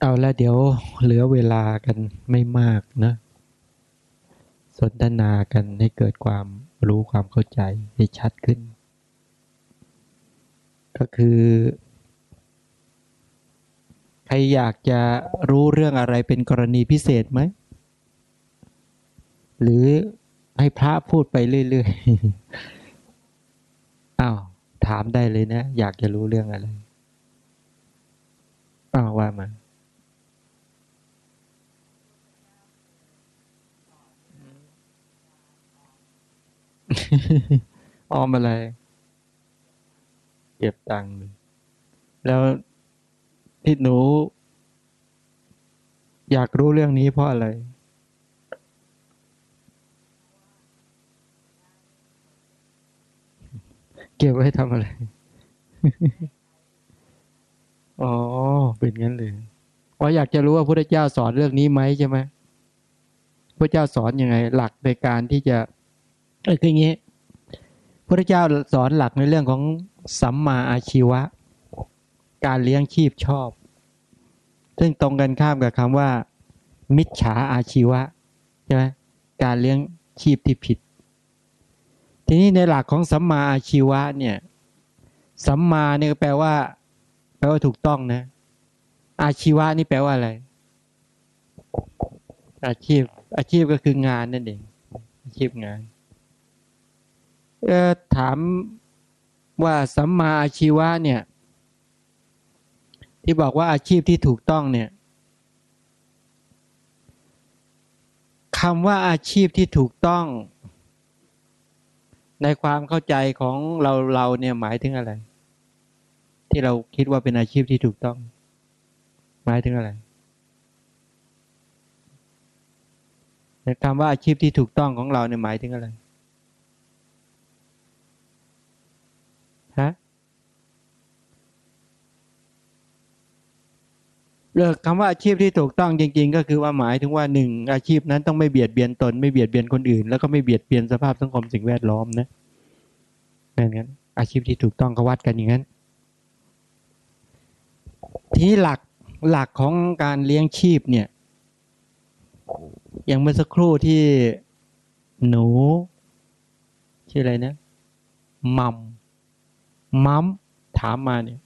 เอาละเดี๋ยวเหลือเวลากันไม่มากนะ สนทนากันให้เกิดความรู้ความเข้าใจให้ชัดขึ้น ก็คือ ใครอยากจะรู้เรื่องอะไรเป็นกรณีพิเศษไหม หรือให้พระพูดไปเรื่อยๆอ้าวถามได้เลยนะ อยากจะรู้เรื่องอะไรอ้าวว่ามา ออมอะไร เก็บตังค์แล้วที่หนู อยากรู้เรื่องนี้เพราะอะไร เก็บไว้ทำอะไร อ๋อ เป็นงั้นเลยอ๋ออยากจะรู้ว่าพระเจ้าสอนเรื่องนี้ไหมใช่ไหมพระเจ้าสอนอยังไง หลักในการที่จะ เออคืออย่างนี้พระเจ้าสอนหลักในเรื่องของสัมมาอาชีวะ การเลี้ยงชีพชอบ ซึ่งตรงกันข้ามกับคำว่า มิจฉาอาชีวะใช่ไหมการเลี้ยงชีพที่ผิด ทีนี้ในหลักของสัมมาอาชีวะเนี่ยสัมมาเนี่ยแปลว่า แปลว่าถูกต้องนะ อาชีวะนี่แปลว่าอะไร อาชีพ อาชีพก็คืองานนั่นเองอาชีพงาน ถามว่าสัมมาอาชีวะเนี่ย ที่บอกว่าอาชีพที่ถูกต้องเนี่ยคำว่าอาชีพที่ถูกต้อง ในความเข้าใจของเราเราเนี่ยหมายถึงอะไร ที่เราคิดว่าเป็นอาชีพที่ถูกต้อง หมายถึงอะไรคำว่าอาชีพที่ถูกต้องของเราเนี่ยหมายถึงอะไร เลือกคำว่าอาชีพที่ถูกต้องจริง ๆ ก็คือว่าหมายถึงว่าหนึ่งอาชีพนั้นต้องไม่เบียดเบียนตน ไม่เบียดเบียนคนอื่น แล้วก็ไม่เบียดเบียนสภาพสังคมสิ่งแวดล้อมนะนั่นงั้น อาชีพที่ถูกต้องเขาวัดกันอย่างนั้น ที่หลักหลักของการเลี้ยงชีพเนี่ย อย่างเมื่อสักครู่ที่หนูชื่ออะไรนะมัมมัมถามมาเนี่ย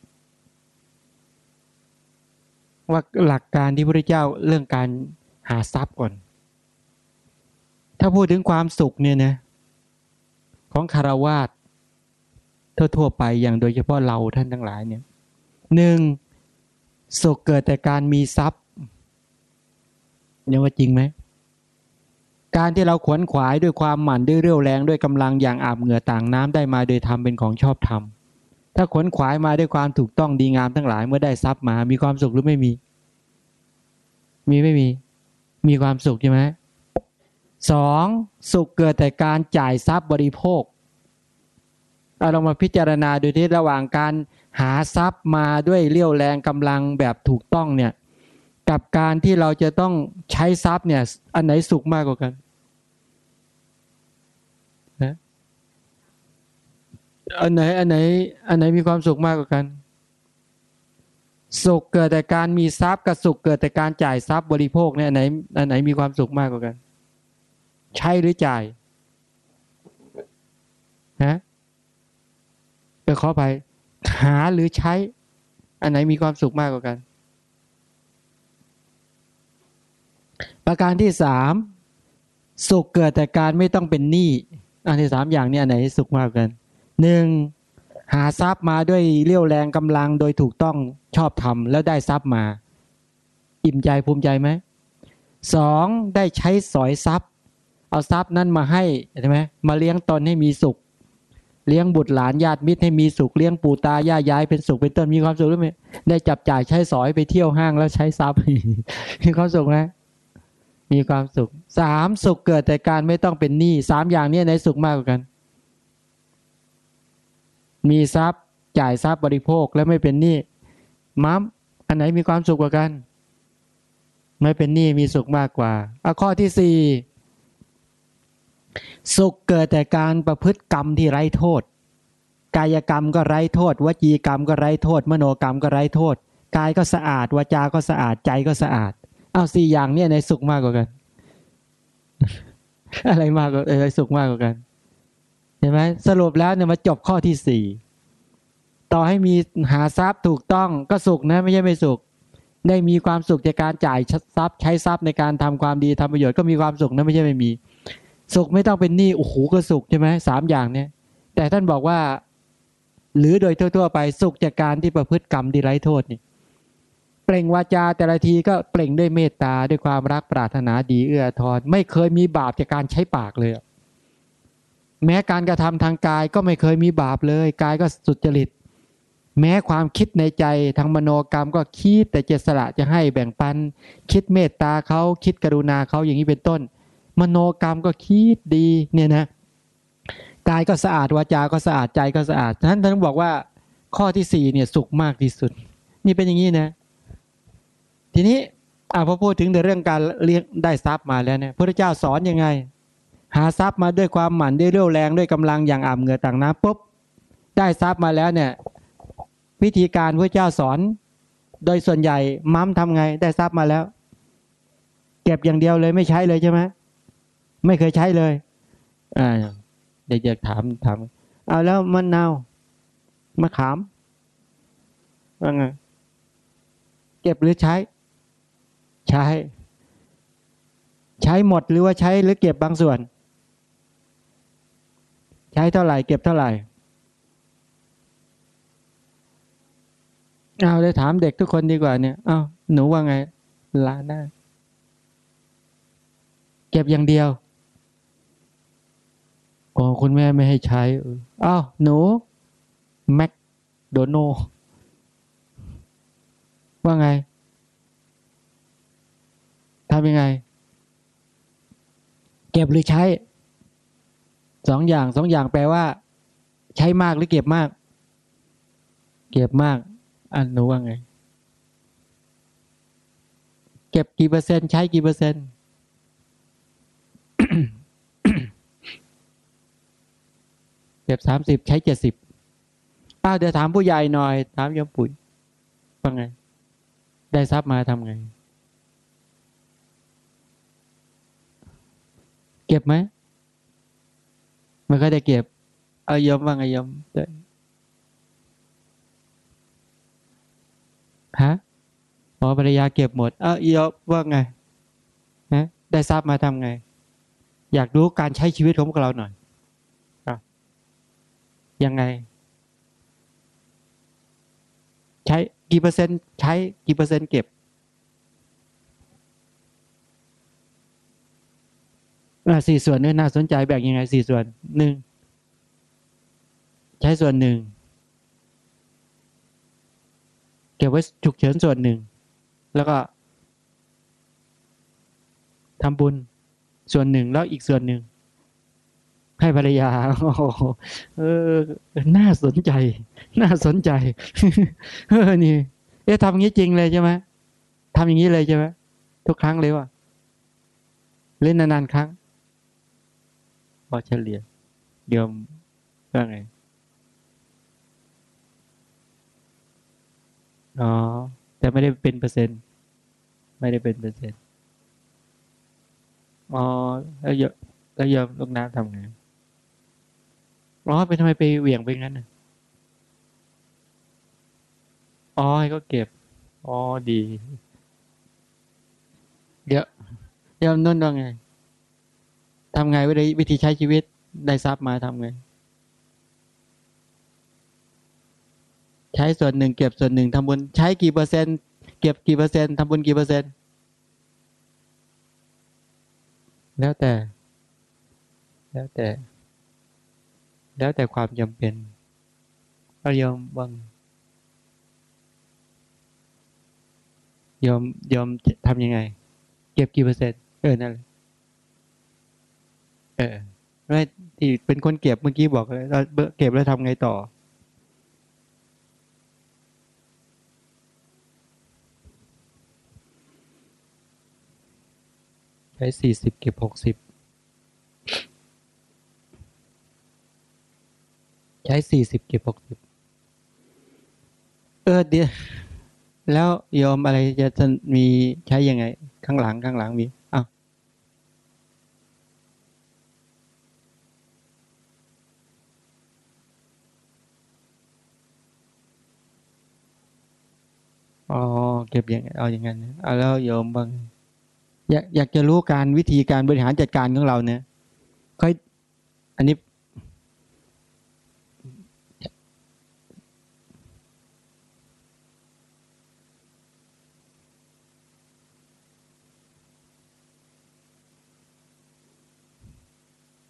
ว่าหลักการที่พระเจ้าเรื่องการหาทรัพย์ก่อน ถ้าพูดถึงความสุขเนี่ยนะของคารวาสทั่วๆไปอย่างโดยเฉพาะเราท่านทั้งหลายเนี่ยหนึ่งสุขเกิดแต่การมีทรัพย์เนี่ยว่าจริงไหมการที่เราขวนขวายด้วยความหมั่นด้วยเรี่ยวแรงด้วยกำลังอย่างอาบเหงื่อต่างน้ำได้มาโดยทำเป็นของชอบธรรม ถ้าขนขวายมาด้วยความถูกต้องดีงามทั้งหลายเมื่อได้ทรัพย์มา มีความสุขหรือไม่มี มีไม่มี มีความสุขใช่ไหมสองสุขเกิดแต่การจ่ายทรัพย์บริโภคเราลองมาพิจารณาดูที่ระหว่างการหาทรัพย์มาด้วยเรี่ยวแรงกำลังแบบถูกต้องเนี่ย กับการที่เราจะต้องใช้ทรัพย์เนี่ย อันไหนสุขมากกว่ากันนะ อันไหนอันไหน อันไหนมีความสุขมากกว่ากัน สุขเกิดแต่การมีทรัพย์กับสุขเกิดแต่การจ่ายทรัพย์บริโภคเนี่ยอันไหน อันไหนมีความสุขมากกว่ากัน ใช้หรือจ่ายฮะก็ขอไปหาหรือใช้ อันไหนมีความสุขมากกว่ากัน ประการที่สามสุขเกิดแต่การไม่ต้องเป็นหนี้อันที่สามอย่างนี้อันไหนสุขมากกว่ากัน หนึ่งหาทรัพย์มาด้วยเรี่ยวแรงกำลังโดยถูกต้องชอบทำแล้วได้ทรัพย์มา อิ่มใจภูมิใจไหมสองได้ใช้สอยทรัพย์ เอาทรัพย์นั้นมาให้ใช่ไหมมาเลี้ยงตนให้มีสุข เลี้ยงบุตรหลานญาติมิตรให้มีสุขเลี้ยงปู่ตายายยายเป็นสุขเป็นต้นมีความสุขหรือไม่ได้จับจ่ายใช้สอยไปเที่ยวห้างแล้วใช้ทรัพย์มีความสุขไหมมีความสุขสามสุขเกิดแต่การไม่ต้องเป็นหนี้สามอย่างนี้ในสุขมากกว่ากัน มีทรัพย์จ่ายทรัพย์บริโภคและไม่เป็นหนี้มัมอันไหนมีความสุขกว่ากัน ไม่เป็นหนี้มีสุขมากกว่าเอาข้อที่สี่สุขเกิดแต่การประพฤติกรรมที่ไร้โทษ กายกรรมก็ไร้โทษ วจีกรรมก็ไร้โทษ มโนกรรมก็ไร้โทษ กายก็สะอาดวาจา ก็สะอาดใจก็สะอาด เอาสี่อย่างเนี่ยในสุขมากกว่ากัน อะไรมากกว่าอะไรสุขมากกว่ากัน เห็นไหมสรุปแล้วเนี่ยมาจบข้อที่สี่ต่อให้มีหาทรัพย์ถูกต้องก็สุขนะไม่ใช่ไม่สุข ได้มีความสุขจากการจ่ายทรัพย์ ใช้ทรัพย์ในการทำความดีทำประโยชน์ก็มีความสุขนะไม่ใช่ไม่มี สุขไม่ต้องเป็นหนี้โอ้โหก็สุขใช่ไหมสามอย่างเนี่ย แต่ท่านบอกว่า หรือโดยทั่ว ๆ ไปสุขจากการที่ประพฤติกรรมที่ไร้โทษนี่เปล่งวาจาแต่ละทีก็เปล่งด้วยเมตตาด้วยความรักปรารถนาดีเอื้อทอนไม่เคยมีบาปจากการใช้ปากเลย แม้การกระทำทางกายก็ไม่เคยมีบาปเลย กายก็สุจริต แม้ความคิดในใจทางมโนกรรมก็คิดแต่เจตสละจะให้แบ่งปัน คิดเมตตาเขาคิดกรุณาเขาอย่างนี้เป็นต้น มโนกรรมก็คิดดีเนี่ยนะกายก็สะอาดวาจา ก็สะอาดใจก็สะอาดฉะนั้นท่านบอกว่าข้อที่สี่เนี่ยสุขมากที่สุด นี่เป็นอย่างนี้นะ ทีนี้อ่าพอพูดถึงในเรื่องการเลี้ยงได้ทรัพย์มาแล้วเนี่ยพระเจ้าสอนยังไง หาทรัพย์มาด้วยความหมั่นด้วยเรี่ยวแรงด้วยกำลังอย่างอ่ำเหงื่อต่างน้ำปุ๊บได้ทรัพย์มาแล้วเนี่ยวิธีการพระเจ้าสอน โดยส่วนใหญ่มัมทำไง ได้ทรัพย์มาแล้ว เก็บอย่างเดียวเลยไม่ใช้เลยใช่ไหมไม่เคยใช้เลยอ่าเด็กอยากถามถามเอาแล้วมะนาวมะขามว่าไงเก็บหรือใช้ ใช้ ใช้หมดหรือว่าใช้หรือเก็บบางส่วน ใช้เท่าไหร่เก็บเท่าไหร่เอาเลยถามเด็กทุกคนดีกว่าเนี่ยเอาหนูว่าไงลาหน้า เก็บอย่างเดียวอ๋อคุณแม่ไม่ให้ใช้อ้าวหนู แม็กโดโนว่าไงทำยังไง เก็บหรือใช้ สองอย่างสองอย่างแปลว่า ใช้มากหรือเก็บมาก เก็บมาก อันหนูว่าไง เก็บกี่เปอร์เซ็นต์ใช้กี่เปอร์เซ็นต์เก็บสามสิบใช้เจ็ดสิบอ้าวเดี๋ยวถามผู้ใหญ่หน่อย ถามยมปุ๋ยว่าไง ได้ทรัพย์มาทำไง เก็บไหม มันก็ได้เก็บเอายมว่าไงยมฮะหมอภรรยาเก็บหมด เออยมว่าไงนะได้ทรัพย์มาทำไง อยากรู้การใช้ชีวิตของพวกเราหน่อยยังไง ใช้กี่เปอร์เซ็นต์ใช้กี่เปอร์เซ็นต์เก็บ สี่ส่วนนี่น่าสนใจแบ่งยังไงสี่ส่วนหนึ่งใช้ส่วนหนึ่งเก็บไว้ฉุกเฉินส่วนหนึ่ง แล้วก็ทำบุญส่วนหนึ่งแล้วอีกส่วนหนึ่ง ให้ภรรยาโอ้เออ น่าสนใจ น่าสนใจเออนี่ เอ๊ะทำอย่างนี้จริงเลยใช่ไหมทำอย่างนี้เลยใช่ไหมทุกครั้งเลยวะเล่นนานๆครั้ง พอเฉลี่ยเดียวว่าไงอ๋อ แต่ไม่ได้เป็นเปอร์เซ็นต์ ไม่ได้เป็นเปอร์เซ็นต์ อ๋อ แล้วยอะแล้วยอะลูกน้ำทำไง อ๋อไปทำไมไปเหวี่ยงไปงั้นน่ะ อ๋อให้ก็เก็บ อ๋อ ดี เดี๋ยวเดี๋ยวนุ่นว่าไง ทำไงวิธีวิธีใช้ชีวิตได้ทรัพย์มาทำไง ใช้ส่วนหนึ่งเก็บส่วนหนึ่งทำบุญใช้กี่เปอร์เซ็นต์เก็บกี่เปอร์เซ็นต์ทำบุญกี่เปอร์เซ็นต์แล้วแต่ แล้วแต่ แล้วแต่ความจำเป็นเรายอมบังยอมยอมทำยังไง เก็บกี่เปอร์เซ็นต์เออนั่นแหละ ไม่ที่เป็นคนเก็บเมื่อกี้บอกเลยเราเก็บแล้วทำไงต่อ ใช้สี่สิบเก็บหกสิบใช้สี่สิบเก็บหกสิบเออเดี๋ยวแล้วโยมอะไรจะจะมีใช้ยังไง ข้างหลังข้างหลังมี อ๋อเก็บอย่างเอาอย่างนั้นเอาแล้วโยมบางอยากอยากจะรู้การวิธีการบริหารจัดการของเราเนี่ยค่อยอันนี้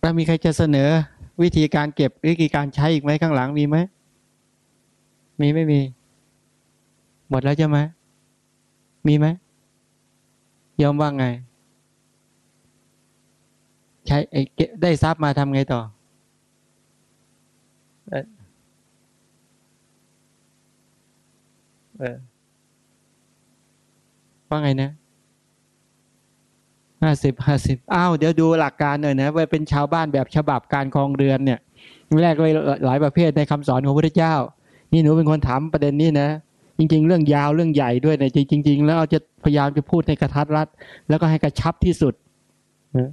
ถ้ามีใครจะเสนอ วิธีการเก็บวิธีการใช้อีกไหมข้างหลังมีไหมมีไม่มี หมดแล้วใช่ไหมมีไหมยอมว่าไง ใช้ไอ้เก็บได้ทรัพย์มาทำไงต่อ เออเออว่าไงนะห้าสิบห้าสิบอ้าวเดี๋ยวดูหลักการหน่อยนะว่าเป็นชาวบ้านแบบฉบับการครองเรือนเนี่ย แรกเลยหลายประเภทในคำสอนของพระพุทธเจ้า นี่หนูเป็นคนถามประเด็นนี้นะ จริง ๆ เรื่องยาวเรื่องใหญ่ด้วยนะจริง ๆ แล้วเราจะพยายามจะพูดในกระทัดรัดแล้วก็ให้กระชับที่สุดนะ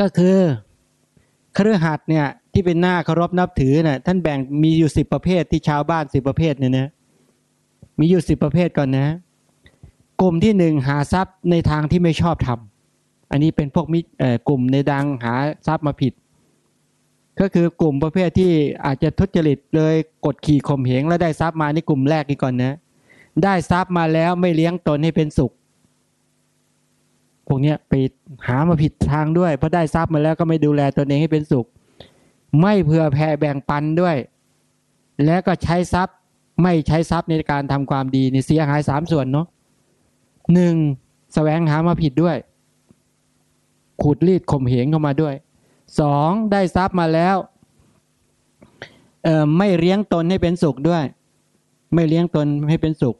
ก็คือเครือหัดเนี่ยที่เป็นหน้าเคารพนับถือเนะ่ยท่านแบ่งมีอยู่สิบประเภทที่ชาวบ้านสิบประเภทเนี่ยนะมีอยู่สิบประเภทก่อนนะ กลุ่มที่หนึ่งหาทรัพย์ในทางที่ไม่ชอบทำอันนี้เป็นพวกมิกลุ่มในดังหาทรัพย์มาผิด ก็คือกลุ่มประเภทที่อาจจะทุจริตเลยกดขี่ข่มเหงแล้วได้ทรัพย์มาในกลุ่มแรกนี่ก่อนนะ ได้ทรัพย์มาแล้วไม่เลี้ยงตนให้เป็นสุข พวกนี้ไปหามาผิดทางด้วยเพราะได้ทรัพย์มาแล้วก็ไม่ดูแลตนเองให้เป็นสุข ไม่เผื่อแผ่แบ่งปันด้วย แล้วก็ใช้ทรัพย์ไม่ใช้ทรัพย์ในการทำความดีในเสียหายสามส่วนเนาะหนึ่งแสวงหามาผิดด้วยขูดรีดข่มเหงเข้ามาด้วย สองได้ทรัพย์มาแล้วไม่เลี้ยงตนให้เป็นสุขด้วย ไม่เลี้ยงตนให้เป็นสุข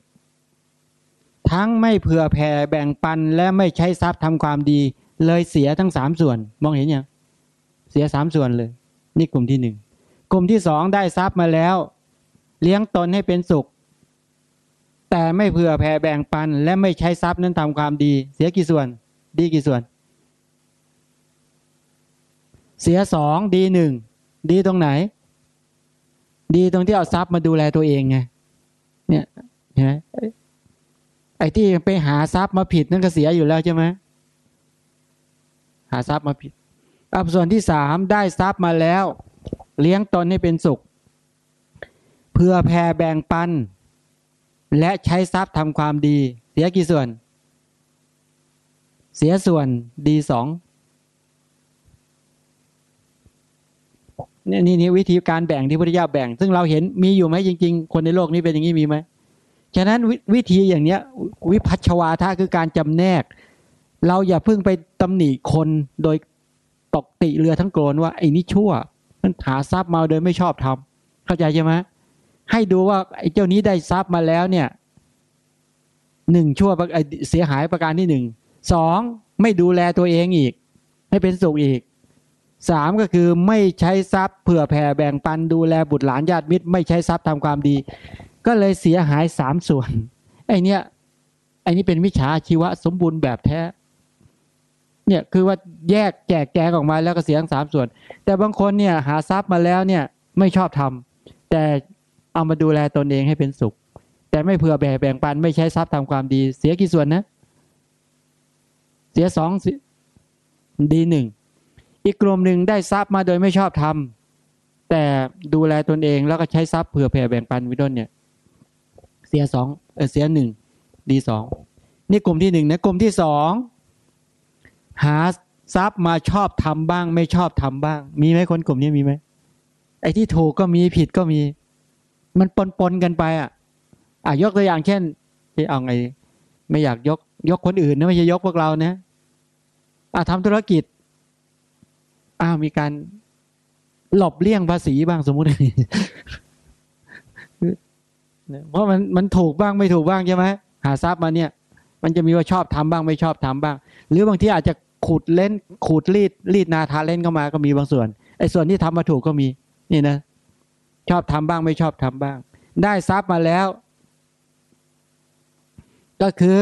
ทั้งไม่เผื่อแผ่แบ่งปันและไม่ใช้ทรัพย์ทำความดี เลยเสียทั้งสามส่วน มองเห็นยังเสียสามส่วนเลย นี่กลุ่มที่หนึ่งกลุ่มที่สองได้ทรัพย์มาแล้ว เลี้ยงตนให้เป็นสุข แต่ไม่เผื่อแผ่แบ่งปัน และไม่ใช้ทรัพย์นั้นทำความดี เสียกี่ส่วน ดีกี่ส่วน เสียสองดีหนึ่งดีตรงไหน ดีตรงที่เอาทรัพย์มาดูแลตัวเองไงเนี่ยเห็นไหมไอ้ที่ไปหาทรัพย์มาผิดนั่นก็เสียอยู่แล้วใช่ไหมหาทรัพย์มาผิดอับส่วนที่สามได้ทรัพย์มาแล้ว เลี้ยงตนให้เป็นสุข เพื่อแผ่แบ่งปัน และใช้ทรัพย์ทำความดี เสียกี่ส่วน เสียส่วนดีสอง นี่นี่นี่วิธีการแบ่งที่พระพุทธเจ้าแบ่ง ซึ่งเราเห็นมีอยู่ไหมจริง ๆ คนในโลกนี้เป็นอย่างนี้มีไหมฉะนั้นววิธีอย่างเนี้ยวิพัชวาทะคือการจำแนก เราอย่าเพิ่งไปตำหนิคนโดยตกติเรือทั้งโกลนว่าไอ้นี่ชั่ว มันหาทรัพย์มาโดยไม่ชอบทำเข้าใจใช่ไหมให้ดูว่าไอ้เจ้านี้ได้ทรัพย์มาแล้วเนี่ยหนึ่งชั่วเสียหายประการที่หนึ่งสองไม่ดูแลตัวเองอีกให้เป็นสุขอีก สามก็คือไม่ใช้ทรัพย์เผื่อแผ่แบ่งปันดูแลบุตรหลานญาติมิตร ไม่ใช้ทรัพย์ทำความดี ก็เลยเสียหายสามส่วน ไอ้นี่ไอ้นี่เป็นวิชาชีวะสมบูรณ์แบบแท้ เนี่ยคือว่าแยกแจกแจงออกมาแล้วก็เสียงสามส่วน แต่บางคนเนี่ยหาทรัพย์มาแล้วเนี่ยไม่ชอบทำแต่เอามาดูแลตนเองให้เป็นสุข แต่ไม่เผื่อแบ่งแบ่งปัน ไม่ใช้ทรัพย์ทำความดี เสียกี่ส่วนนะ เสียสองดีหนึ่ง อีกกลุ่มหนึ่งได้ทรัพย์มาโดยไม่ชอบทำแต่ดูแลตนเองแล้วก็ใช้ทรัพย์เผื่อแผ่แบ่งปันวิต้นเนี่ย เสียสองเออเสียหนึ่งดีสองนี่กลุ่มที่หนึ่งนะกลุ่มที่สองหาทรัพย์มาชอบทำบ้าง ไม่ชอบทำบ้าง มีไหมคนกลุ่มนี้มีไหมไอ้ที่ถูกก็มีผิดก็มี มันปนปนกันไปอะอะยกตัวอย่างเช่นที่เอาไง ไม่อยากยกยกคนอื่นนะไม่ใช่ยกพวกเรานะอะทำธุรกิจ อ้าวมีการหลบเลี่ยงภาษีบ้างสมมุติเพราะมันมันถูกบ้างไม่ถูกบ้างใช่ไหมหาทรัพย์มาเนี่ย มันจะมีว่าชอบทำบ้างไม่ชอบทำบ้าง หรือบางทีอาจจะขูดเล่นขูดรีดรีดนาทาเล่นเข้ามาก็มีบางส่วนไอ้ส่วนที่ทำมาถูกก็มีนี่นะชอบทำบ้างไม่ชอบทำบ้าง ได้ทรัพย์มาแล้ว ก็คือ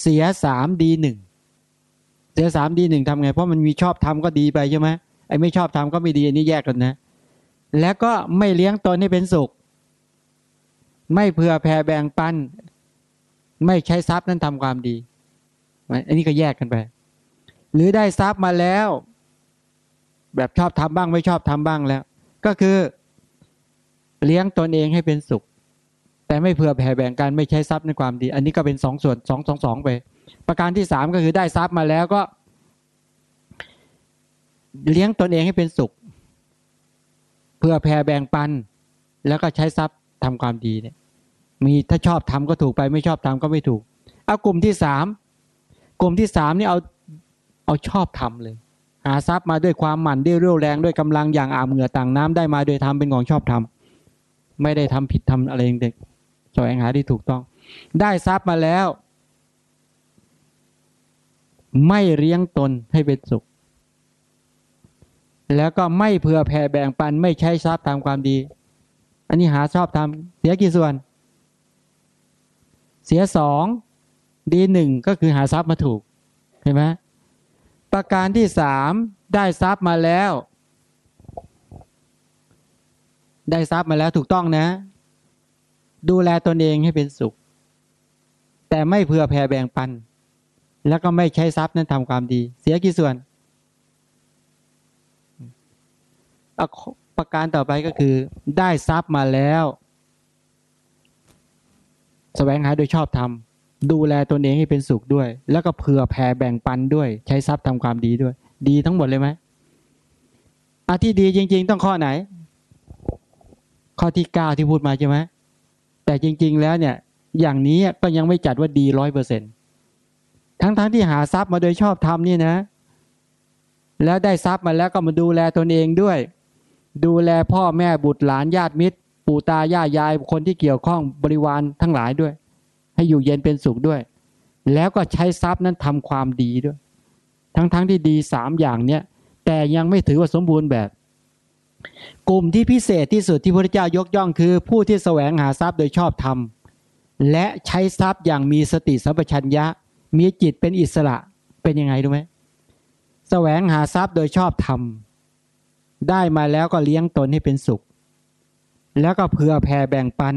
เสียสามดีหนึ่ง เสียสามดีหนึ่งทำไง เพราะมันมีชอบทำก็ดีไปใช่ไหมไอ้ไม่ชอบทำก็ไม่ดีอันนี้แยกกันนะ แล้วก็ไม่เลี้ยงตนให้เป็นสุข ไม่เผื่อแผ่แบ่งปัน ไม่ใช้ทรัพย์นั้นทำความดี อันนี้ก็แยกกันไป หรือได้ทรัพย์มาแล้ว แบบชอบทำบ้างไม่ชอบทำบ้างแล้ว ก็คือ เลี้ยงตนเองให้เป็นสุข แต่ไม่เผื่อแผ่แบ่งกันไม่ใช้ทรัพย์ในความดี อันนี้ก็เป็นสองส่วนสองสองสองไป ประการที่สามก็คือได้ทรัพย์มาแล้วก็ เลี้ยงตนเองให้เป็นสุข เพื่อแผ่แบ่งปัน แล้วก็ใช้ทรัพย์ทำความดีเนี่ย มีถ้าชอบทำก็ถูกไปไม่ชอบทำก็ไม่ถูก เอากลุ่มที่สามกลุ่มที่สามนี่เอาเอาชอบทำเลย หาทรัพย์มาด้วยความหมั่นด้วยเรี่ยวแรงด้วยกำลังอย่างอาบเหงื่อต่างน้ำได้มาโดยทำเป็นของชอบทำไม่ได้ทำผิดทำอะไรเด็กแสวงหาที่ถูกต้อง ได้ทรัพย์มาแล้ว ไม่เลี้ยงตนให้เป็นสุข แล้วก็ไม่เผื่อแผ่แบ่งปันไม่ใช้ทรัพย์ตามความดี อันนี้หาชอบทำเสียกี่ส่วน เสียสองดีหนึ่งก็คือหาทรัพย์มาถูกเห็นไหมประการที่สามได้ทรัพย์มาแล้ว ได้ทรัพย์มาแล้วถูกต้องนะ ดูแลตนเองให้เป็นสุข แต่ไม่เผื่อแผ่แบ่งปัน แล้วก็ไม่ใช้ทรัพย์นั้นทำความดี เสียกี่ส่วน ประการต่อไปก็คือได้ทรัพย์มาแล้วสแสวงหาโดยชอบทำดูแลตนเองให้เป็นสุขด้วย แล้วก็เผื่อแผ่แบ่งปันด้วย ใช้ทรัพย์ทำความดีด้วย ดีทั้งหมดเลยไหมอาที่ดีจริง ๆ ต้องข้อไหน ข้อที่เก้าที่พูดมาใช่ไหมแต่จริง ๆ แล้วเนี่ย อย่างนี้ก็ยังไม่จัดว่าดีร้อยเปอร์เซ็นต์ ทั้งๆทที่หาทรัพย์มาโดยชอบทำนี่นะ แล้วได้ทรัพย์มาแล้วก็มาดูแลตนเองด้วย ดูแลพ่อแม่บุตรหลานญาติมิตร ปู่ตาย่ายายคนที่เกี่ยวข้องบริวารทั้งหลายด้วย ให้อยู่เย็นเป็นสุขด้วย แล้วก็ใช้ทรัพย์นั้นทำความดีด้วย ทั้งๆทที่ดีสามอย่างเนี้ยแต่ยังไม่ถือว่าสมบูรณ์แบบ กลุ่มที่พิเศษที่สุดที่พระเจ้ายกย่องคือ ผู้ที่แสวงหาทรัพย์โดยชอบธรรมและใช้ทรัพย์อย่างมีสติสัมปชัญญะ มีจิตเป็นอิสระเป็นยังไงรู้ไหมแสวงหาทรัพย์โดยชอบธรรม ได้มาแล้วก็เลี้ยงตนให้เป็นสุข แล้วก็เผื่อแผ่แบ่งปัน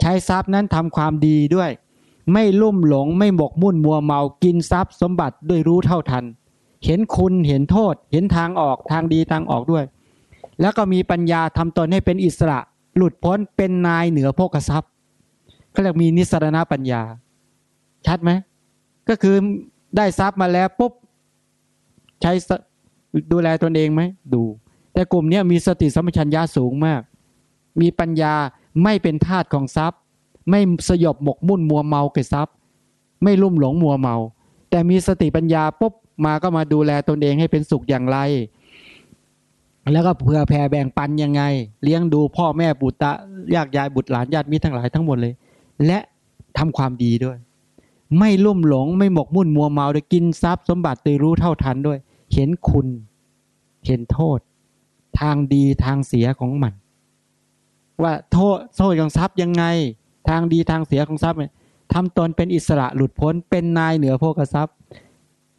ใช้ทรัพย์นั้นทำความดีด้วย ไม่ลุ่มหลงไม่หมกมุ่นมัวเมากินทรัพย์สมบัติด้วยรู้เท่าทัน เห็นคุณเห็นโทษ เห็นทางออกทางดีทางออกด้วย แล้วก็มีปัญญาทำตนให้เป็นอิสระ หลุดพ้นเป็นนายเหนือโภกทรัพย์เขาเรียกมีนิสรณปัญญา ชัดไหม ก็คือได้ทรัพย์มาแล้วปุ๊บใช้ดูแลตนเองไหมดู แต่กลุ่มนี้มีสติสัมปชัญญะสูงมาก มีปัญญาไม่เป็นทาสของทรัพย์ ไม่สยบหมกมุ่นมัวเมากับทรัพย์ ไม่ลุ่มหลงมัวเมา แต่มีสติปัญญาปุ๊บมาก็มาดูแลตนเองให้เป็นสุขอย่างไร แล้วก็เผื่อแผ่แบ่งปันยังไง เลี้ยงดูพ่อแม่บุตรญาติยายบุตรหลานญาติมิตรทั้งหลายทั้งหมดเลย และทำความดีด้วย ไม่ลุ่มหลง ไม่หมกมุ่นมัวเมาด้วยกินทรัพย์สมบัติตือรู้เท่าทันด้วย เห็นคุณ เห็นโทษ ทางดีทางเสียของมัน ว่าโทษโทษของทรัพย์ยังไง ทางดีทางเสียของทรัพย์ทำตนเป็นอิสระหลุดพ้นเป็นนายเหนือพวกทรัพย์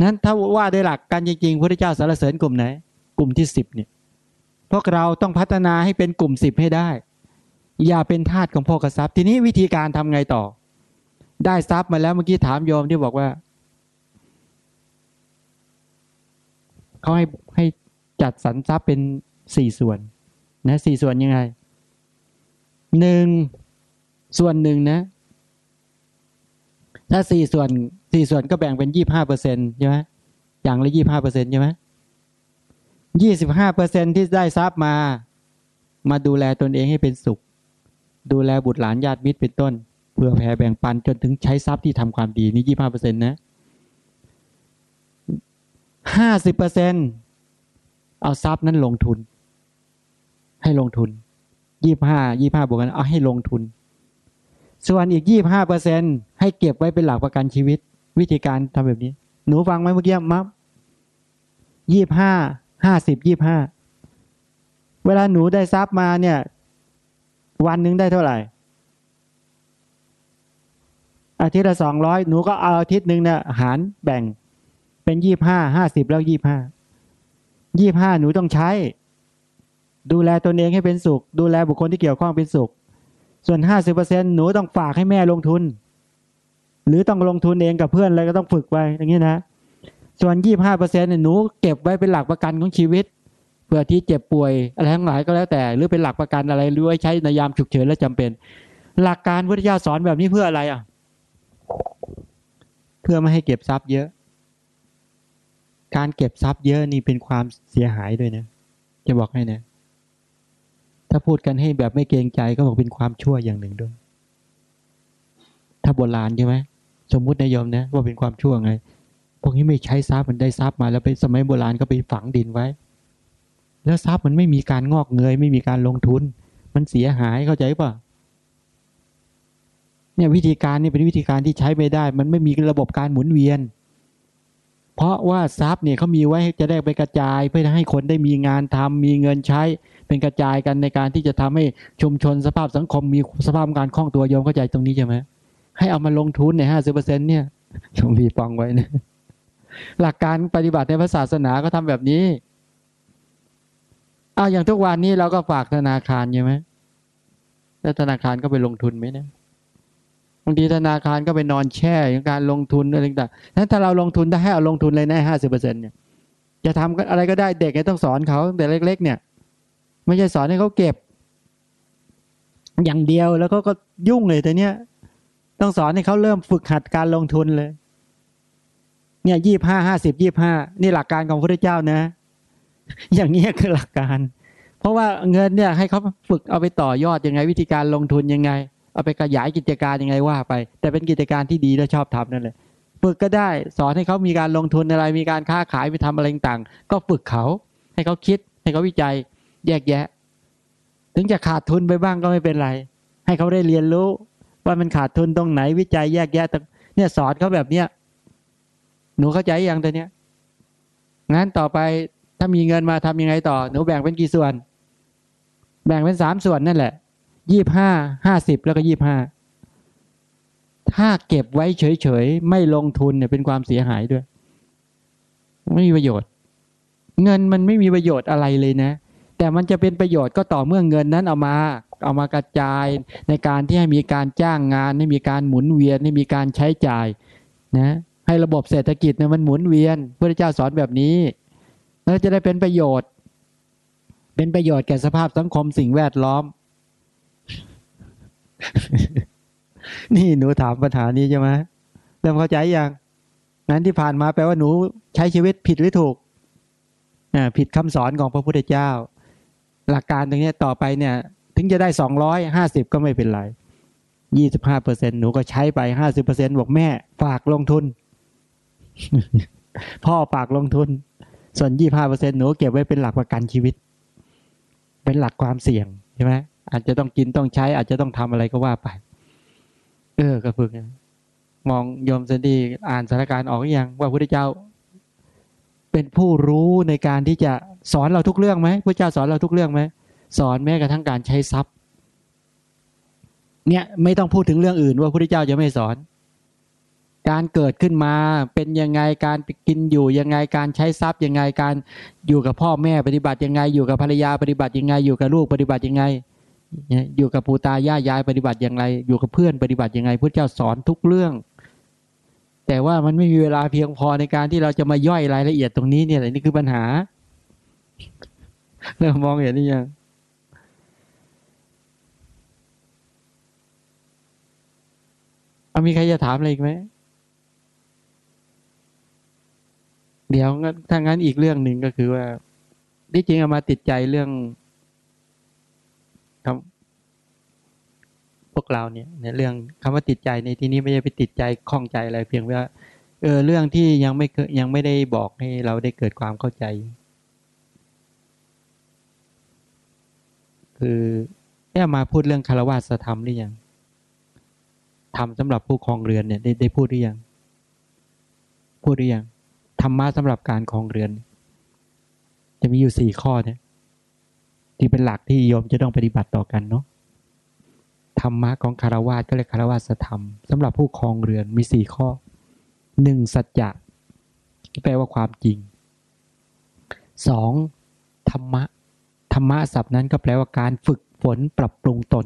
นั้นถ้าว่าได้หลักการจริงๆพระเจ้าสารเสริญกลุ่มไหน กลุ่มที่สิบเนี่ยพวกเราต้องพัฒนาให้เป็นกลุ่มสิบให้ได้ อย่าเป็นทาสของพวกทรัพย์ ทีนี้วิธีการทำไงต่อ ได้ทรัพย์มาแล้วเมื่อกี้ถามโยมที่บอกว่าเขาให้ให้จัดสรรทรัพย์เป็นสี่ส่วน นะสี่ส่วนยังไงหนึ่งส่วนหนึ่งนะ ถ้าสี่ส่วนสี่ส่วนก็แบ่งเป็นยี่ห้าเปอร์เซ็นใช่ไหมอย่างละยี่ห้าเปอร์เซ็นใช่ไหมยี่สิบห้าเปอร์เซ็นที่ได้ทรัพย์มา มาดูแลตนเองให้เป็นสุข ดูแลบุตรหลานญาติมิตรเป็นต้น เพื่อแผ่แบ่งปันจนถึงใช้ทรัพย์ที่ทำความดีนี่ยี่ห้าเปอร์เซ็นต์นะห้าสิบเปอร์เซ็นเอาทรัพย์นั้นลงทุน ให้ลงทุนยี่ห้ายี่ห้าบวกกันเอาให้ลงทุน ส่วนอีกยี่ห้าเปอร์เซ็นให้เก็บไว้เป็นหลักประกันชีวิต วิธีการทำแบบนี้ หนูฟังไหมเมื่อกี้มัฟยี่ห้าห้าสิบยี่ห้าเวลาหนูได้ทรัพย์มาเนี่ย วันหนึ่งได้เท่าไหร่ อาทิตย์ละสองร้อยหนูก็เอาอาทิตย์หนึ่งเนี่ยหารแบ่งเป็นยี่ห้าห้าสิบแล้วยี่ห้ายี่ห้าหนูต้องใช้ ดูแลตนเองให้เป็นสุข ดูแลบุคคลที่เกี่ยวข้องเป็นสุข ส่วนห้าสิบเปอร์เซ็นหนูต้องฝากให้แม่ลงทุน หรือต้องลงทุนเองกับเพื่อนอะไรก็ต้องฝึกไว้อย่างนี้นะ ส่วนยี่ห้าเปอร์เซ็นต์หนูเก็บไว้เป็นหลักประกันของชีวิตเพื่อที่เจ็บป่วยอะไรทั้งหลายก็แล้วแต่ หรือเป็นหลักประกันอะไรหรือไว้ใช้ในยามฉุกเฉินและจำเป็น หลักการพุทธเจ้าสอนแบบนี้เพื่ออะไรอะ เพื่อไม่ให้เก็บทรัพย์เยอะ การเก็บทรัพย์เยอะนี่เป็นความเสียหายด้วยนะจะบอกให้นะ ถ้าพูดกันให้แบบไม่เกรงใจก็บอกเป็นความชั่วอย่างหนึ่งด้วย ถ้าโบราณใช่ไหมสมมุตินายยมนะว่าเป็นความชั่วไง พวกนี้ไม่ใช้ทรัพย์มันได้ทรัพย์มาแล้วไปสมัยโบราณก็ไปฝังดินไว้ แล้วทรัพย์มันไม่มีการงอกเงย ไม่มีการลงทุน มันเสียหายเข้าใจป่ะ เนี่ยวิธีการนี่เป็นวิธีการที่ใช้ไม่ได้ มันไม่มีระบบการหมุนเวียน เพราะว่าทรัพย์เนี่ยเขามีไว้จะได้ไปกระจาย เพื่อให้คนได้มีงานทำมีเงินใช้ เป็นกระจายกันในการที่จะทำให้ชุมชนสภาพสังคม มีสภาพการคล่องตัวโยมเข้าใจตรงนี้ใช่ไหมให้เอามาลงทุนในห้าสิบเปอร์เซ็นต์เนี่ยชมพีปองไว้นะหลักการปฏิบัติในพระศาสนาก็ทำแบบนี้เอาอย่างทุกวันนี้เราก็ฝากธนาคารใช่ไหมแล้วธนาคารก็ไปลงทุนไหมเนี่ย บางทีธนาคารก็ไปนอนแช่อย่างการลงทุนอะไรต่างๆนั้นถ้าเราลงทุนได้ให้เอาลงทุนเลยนะห้าสิบเปอร์เซ็นเนี่ยจะทำอะไรก็ได้เด็กเนี่ยต้องสอนเขาตั้งแต่เล็ก ๆ เนี่ย ไม่ใช่สอนให้เขาเก็บ อย่างเดียวแล้วก็ก็ยุ่งเลยแต่เนี้ยต้องสอนให้เขาเริ่มฝึกหัดการลงทุนเลย เนี่ยยี่ห้าห้าสิบยี่ห้านี่หลักการของพระเจ้านะ อย่างนี้คือหลักการ เพราะว่าเงินเนี่ยให้เขาฝึกเอาไปต่อยอดยังไง วิธีการลงทุนยังไง เอาไปขยายกิจการยังไงว่าไป แต่เป็นกิจการที่ดีและชอบทำนั่นแหละฝึกก็ได้สอนให้เขามีการลงทุนอะไรมีการค้าขายไปทำอะไรต่างก็ฝึกเขาให้เขาคิด ให้เขาวิจัย แยกแยะ ถึงจะขาดทุนไปบ้างก็ไม่เป็นไร ให้เขาได้เรียนรู้ ว่ามันขาดทุนตรงไหนวิจัยแยกแยะเนี่ยสอนเขาแบบเนี้ยหนูเข้าใจยังตัวเนี้ยงั้นต่อไปถ้ามีเงินมาทำยังไงต่อ หนูแบ่งเป็นกี่ส่วน แบ่งเป็นสามส่วนนั่นแหละ ยี่ห้าห้าสิบแล้วก็ยี่ห้าถ้าเก็บไว้เฉยๆ ไม่ลงทุนเนี่ยเป็นความเสียหายด้วย ไม่มีประโยชน์ เงินมันไม่มีประโยชน์อะไรเลยนะ แต่มันจะเป็นประโยชน์ก็ต่อเมื่อเงินนั้นเอามาเอามากระจายในการที่ให้มีการจ้างงาน ให้มีการหมุนเวียน ให้มีการใช้จ่ายนะให้ระบบเศรษฐกิจเนี่ยมันหมุนเวียนพระเจ้าสอนแบบนี้ แล้วจะได้เป็นประโยชน์ เป็นประโยชน์แก่สภาพสังคมสิ่งแวดล้อม นี่หนูถามปัญหานี้ใช่ไหมเริ่มเข้าใจยังนั้นที่ผ่านมาแปลว่าหนูใช้ชีวิตผิดหรือถูกผิดคำสอนของพระพุทธเจ้า หลักการตรงนี้ต่อไปเนี่ย ถึงจะได้สองร้อยห้าสิบก็ไม่เป็นไรยี่สิบห้าเปอร์เซ็นหนูก็ใช้ไปห้าสิบเปอร์เซ็นบอกแม่ ฝากลงทุน พ่อฝากลงทุน ส่วนยี่ห้าเปอร์เซ็นหนูเก็บไว้เป็นหลักประกันชีวิต เป็นหลักความเสี่ยงใช่ไหม อาจจะต้องกินต้องใช้ อาจจะต้องทำอะไรก็ว่าไป เออก็ฝึกมองยมสันดีอ่านสถานการณ์ออกอยังว่าพระเจ้า เป็นผู้รู้ในการที่จะสอนเราทุกเรื่องไหมพระเจ้าสอนเราทุกเรื่องไหมสอนแม้กระทั่งการใช้ทรัพย์ เนี่ยไม่ต้องพูดถึงเรื่องอื่น ว่าพระเจ้าจะไม่สอน การเกิดขึ้นมาเป็นยังไงการกินอยู่ยังไงการใช้ทรัพย์ยังไงการอยู่กับพ่อแม่ปฏิบัติยังไงอยู่กับภรรยาปฏิบัติยังไงอยู่กับลูกปฏิบัติยังไง อยู่กับปู่ตาย่ายายปฏิบัติอย่างไร อยู่กับเพื่อนปฏิบัติอยังไงพระเจ้าสอนทุกเรื่อง แต่ว่ามันไม่มีเวลาเพียงพอในการที่เราจะมาย่อยรายละเอียดตรงนี้เนี่ยนี่คือปัญหาเริ่มมองเห็นนี่ยังเอามีใครจะถามอะไรอีกไหมเดี๋ยวถ้างั้นอีกเรื่องหนึ่งก็คือว่าที่จริงเอามาติดใจเรื่องคำ พวกเราเนี่ยในเรื่องคำว่าติดใจในที่นี้ไม่ใช่ไปติดใจคล้องใจอะไรเพียงว่าเออเรื่องที่ยังไม่ยังไม่ได้บอกให้เราได้เกิดความเข้าใจ คือแค่มาพูดเรื่องคารวะธรรมหรือยังทำสำหรับผู้ครองเรือนเนี่ยได้ได้พูดหรือยังพูดหรือยังธรรมะสำหรับการครองเรือน จะมีอยู่สี่ข้อเนี่ยที่เป็นหลักที่โยมจะต้องปฏิบัติต่อกันเนาะ ธรรมะของคารวะก็เรียกคารวะสธรรมสำหรับผู้ครองเรือนมีสี่ข้อหนึ่งสัจจะแปลว่าความจริงสองธรรมะ ธรรมะศัพท์นั้นก็แปลว่าการฝึกฝนปรับปรุงตน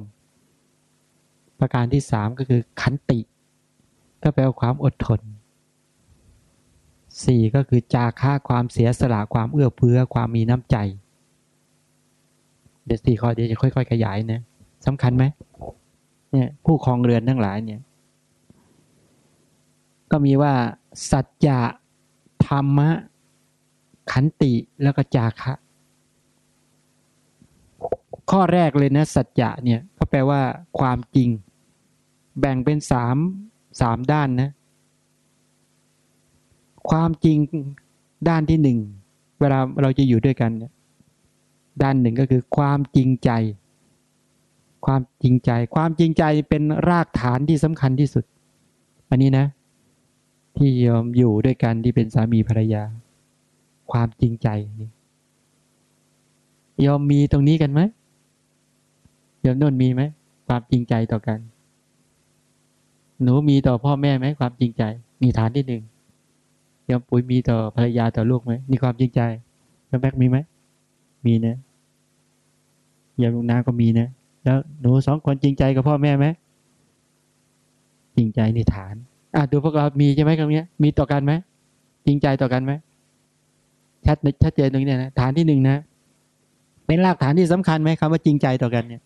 ประการที่สามก็คือขันติ ก็แปลว่าความอดทนสี่ก็คือจาค่าความเสียสละความเอื้อเฟื้อความมีน้ำใจ เดี๋ยวสี่ข้อเดี๋ยวจะค่อย ๆ ขยายนะสำคัญไหม เนี่ยผู้ครองเรือนทั้งหลายเนี่ย ก็มีว่า สัจจะธรรมะ ขันติแล้วก็จาคะ ข้อแรกเลยนะ สัจจะเนี่ยก็แปลว่า ความจริง แบ่งเป็นสามสามด้านนะ ความจริงด้านที่หนึ่งเวลาเราจะอยู่ด้วยกันเนี่ยด้านหนึ่งก็คือความจริงใจ ความจริงใจ ความจริงใจเป็นรากฐานที่สำคัญที่สุด อันนี้นะ ที่ยอมอยู่ด้วยกันที่เป็นสามีภรรยา ความจริงใจนี่ยอมมีตรงนี้กันไหมยอมนนมีไหมความจริงใจต่อกัน หนูมีต่อพ่อแม่ไหมความจริงใจมีฐานที่หนึ่งยอมปุ๋ยมีต่อภรรยาต่อลูกไหมมีความจริงใจยอมแบกมีไหมมีนะยอมลุงน้าก็มีนะ แล้วหนูสองคนจริงใจกับพ่อแม่ไหมจริงใจในฐานอะดูพวกเรามีใช่ไหมคำนี้มีต่อกันไหมจริงใจต่อกันไหมชัดชัดเจนตรงนี้นะฐานที่หนึ่งนะเป็นรากฐานที่สำคัญไหมคำว่าจริงใจต่อกันเนี่ย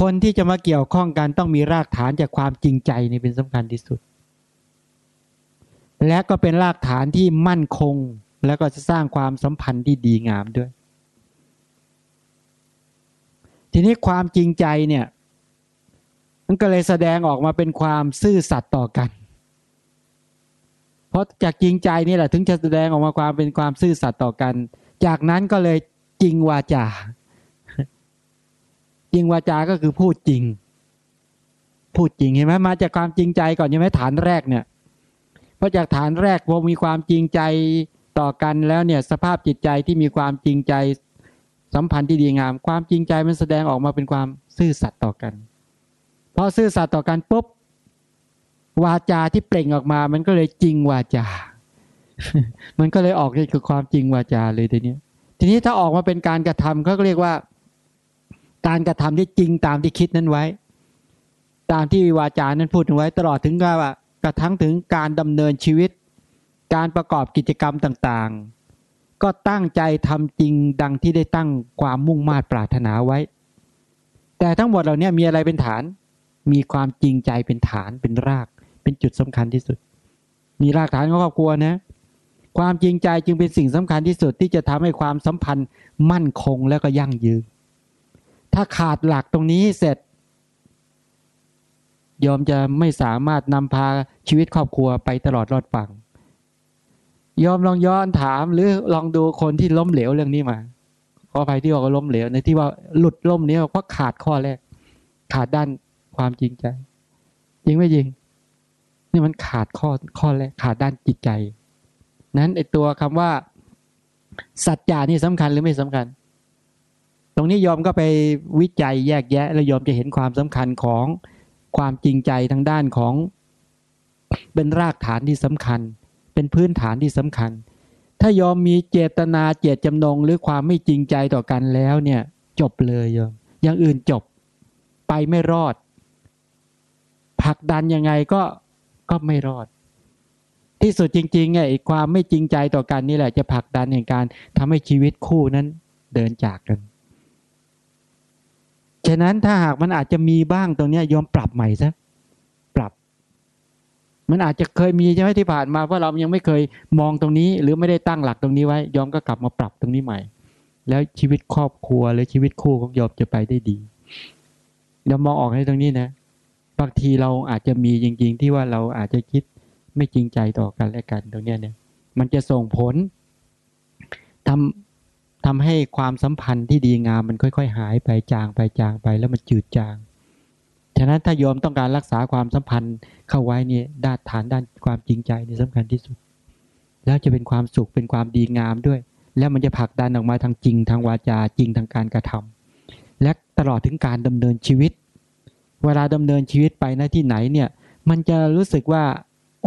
คนที่จะมาเกี่ยวข้องกันต้องมีรากฐานจากความจริงใจนี่เป็นสำคัญที่สุด และก็เป็นรากฐานที่มั่นคง แล้วก็จะสร้างความสัมพันธ์ที่ดีงามด้วย ทีนี้ความจริงใจเนี่ย มันก็เลยแสดงออกมาเป็นความซื่อสัตย์ต่อกัน เพราะจากจริงใจนี่แหละ ถึงจะแสดงออกมาความเป็นความซื่อสัตย์ต่อกัน จากนั้นก็เลยจริงวาจา จริงวาจา ก็คือพูดจริง พูดจริงเห็นไหมมาจากความจริงใจก่อนใช่ไหมฐานแรกเนี่ยเพราะจากฐานแรกพอมีความจริงใจต่อกันแล้วเนี่ยสภาพจิตใจที่มีความจริงใจ สัมพันธ์ที่ดีงาม ความจริงใจมันแสดงออกมาเป็นความซื่อสัตย์ต่อกันพอซื่อสัตย์ต่อกันปุ๊บวาจาที่เปล่งออกมา มันก็เลยจริงวาจา มันก็เลยออกนี่คือความจริงวาจาเลยทีนี้ทีนี้ถ้าออกมาเป็นการกระทำเขาก็เรียกว่า การกระทำที่จริงตามที่คิดนั้นไว้ ตามที่วาจานั้นพูดไว้ ตลอดถึงก็ว่ากระทั่งถึงการดำเนินชีวิต การประกอบกิจกรรมต่างๆ ก็ตั้งใจทำจริงดังที่ได้ตั้งความมุ่งมา่ปรารถนาไว้ แต่ทั้งหมดเหล่านี้มีอะไรเป็นฐาน มีความจริงใจเป็นฐานเป็นราก เป็นจุดสำคัญที่สุด มีรากฐานของครอบครัวนะ ความจริงใจจึงเป็นสิ่งสำคัญที่สุดที่จะทำให้ความสัมพันธ์มั่นคงแล้วก็ยั่งยืน ถ้าขาดหลักตรงนี้เสร็จยอมจะไม่สามารถนำพาชีวิตครอบครัวไปตลอดรอดฝั่ง ยอมลองย้อนถามหรือลองดูคนที่ล้มเหลวเรื่องนี้มาขออภัยที่ว่าล้มเหลวในที่ว่าหลุดล้มนี้เพราะขาดข้อแรก ขาดด้านความจริงใจจริงไม่จริง นี่มันขาดข้อข้อแรกขาดด้านจิตใจ นั้นไอตัวคำว่า สัจจานี่สำคัญหรือไม่สำคัญ ตรงนี้ยอมก็ไปวิจัยแยกแยะ แล้วยอมจะเห็นความสำคัญของความจริงใจทางด้านของเป็นรากฐานที่สำคัญ เป็นพื้นฐานที่สำคัญ ถ้ายอมมีเจตนาเจตจำนงหรือความไม่จริงใจต่อกันแล้วเนี่ยจบเลยยอมอย่างอื่นจบไปไม่รอดผลักดันยังไงก็ก็ไม่รอด ที่สุดจริงๆไงความไม่จริงใจต่อกันนี่แหละจะผลักดันในการทำให้ชีวิตคู่นั้นเดินจากกันฉะนั้นถ้าหากมันอาจจะมีบ้างตรงนี้ยอมปรับใหม่ซะ มันอาจจะเคยมีใช่ไหมที่ผ่านมาเพราะเรายังไม่เคยมองตรงนี้ หรือไม่ได้ตั้งหลักตรงนี้ไว้ยอมก็กลับมาปรับตรงนี้ใหม่ แล้วชีวิตครอบครัวหรือชีวิตคู่ของยอมจะไปได้ดีเรามองออกให้ตรงนี้นะบางทีเราอาจจะมีจริง ๆ ที่ว่าเราอาจจะคิดไม่จริงใจต่อกันและกันตรงนี้เนี่ย มันจะส่งผลทำทำให้ความสัมพันธ์ที่ดีงามมันค่อย ๆ หายไปจางไปจางไปแล้วมันจืดจาง ฉะนั้นถ้าโยมต้องการรักษาความสัมพันธ์เข้าไว้นี่ด้านฐานด้านความจริงใจนี่สำคัญที่สุด แล้วจะเป็นความสุขเป็นความดีงามด้วย แล้วมันจะผลักดันออกมาทางจริงทางวาจาจริงทางการกระทและตลอดถึงการดำเนินชีวิต เวลาดำเนินชีวิตไปณที่ไหนเนี่ยมันจะรู้สึกว่า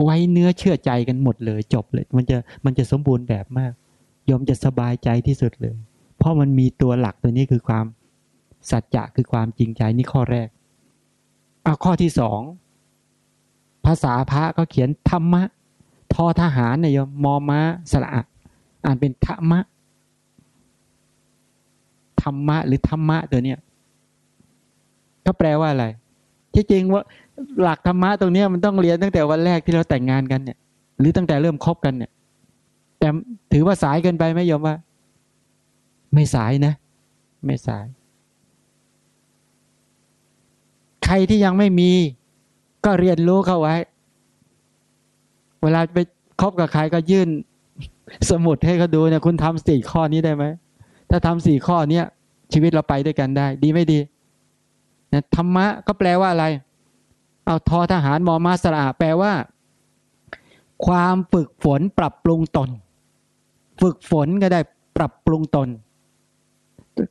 ไว้เนื้อเชื่อใจกันหมดเลยจบเลย มันจะมันจะสมบูรณ์แบบมากยอมจะสบายใจที่สุดเลย เพราะมันมีตัวหลักตัวนี้คือความสัจจะคือความจริงใจนี่ข้อแรก เอาข้อที่สองภาษาพระก็เขียนธรรมะ ทอทหารเนี่ยยมมอม้าสระอ่านเป็นธรรมะธรรมะหรือธรรมะตัวเนี้ยก็แปลว่าอะไร ที่จริงว่าหลักธรรมะตรงนี้มันต้องเรียนตั้งแต่วันแรกที่เราแต่งงานกันเนี่ย หรือตั้งแต่เริ่มคบกันเนี่ย แต่ถือว่าสายเกินไปไหมยมว่า ไม่สายนะ ไม่สาย ใค รที่ยังไม่มี ก็เรียนรู้เข้าไว้ เวลาไปคบกับใครก็ยื่น สมุดให้เขาดูเนี่ยคุณทำสี่ข้อนี้ได้ไหม ถ้าทำสี่ข้อเนี้ยชีวิตเราไปด้วยกันได้ ดีไม่ดีนะธรรมะก็แปลว่าอะไร เอาทอทหารมอมาสระแปลว่า ความฝึกฝนปรับปรุงตน ฝึกฝนก็ได้ปรับปรุงตน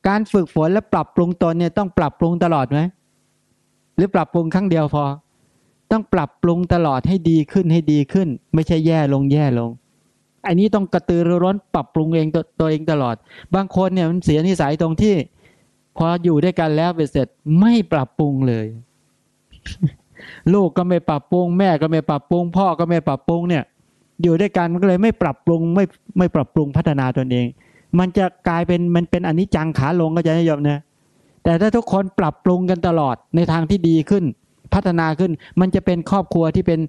การฝึกฝนและปรับปรุงตนเนี่ยต้องปรับปรุงตลอดไหม รือปรับปรุงครั้งเดียวพอ ต้องปรับปรุงตลอดให้ดีขึ้นให้ดีขึ้น ไม่ใช่แย่ลงแย่ลง อันนี้ต้องกระตือรือร้นปรับปรุงเองตัวตัวเองตลอด บางคนเนี่ยมันเสียนิสัยตรงที่ พออยู่ด้วยกันแล้วไปเสร็จไม่ปรับปรุงเลย ลูกก็ไม่ปรับปรุง แม่ก็ไม่ปรับปรุง พ่อก็ไม่ปรับปรุงเนี่ย อยู่ด้วยกันมันก็เลยไม่ปรับปรุงไม่ไม่ปรับปรุงพัฒนาตนเอง มันจะกลายเป็นมันเป็นอนิจจังขาลงก็จะนิยมนะ แต่ถ้าทุกคนปรับปรุงกันตลอดในทางที่ดีขึ้น พัฒนาขึ้น มันจะเป็นครอบครัวที่เป็น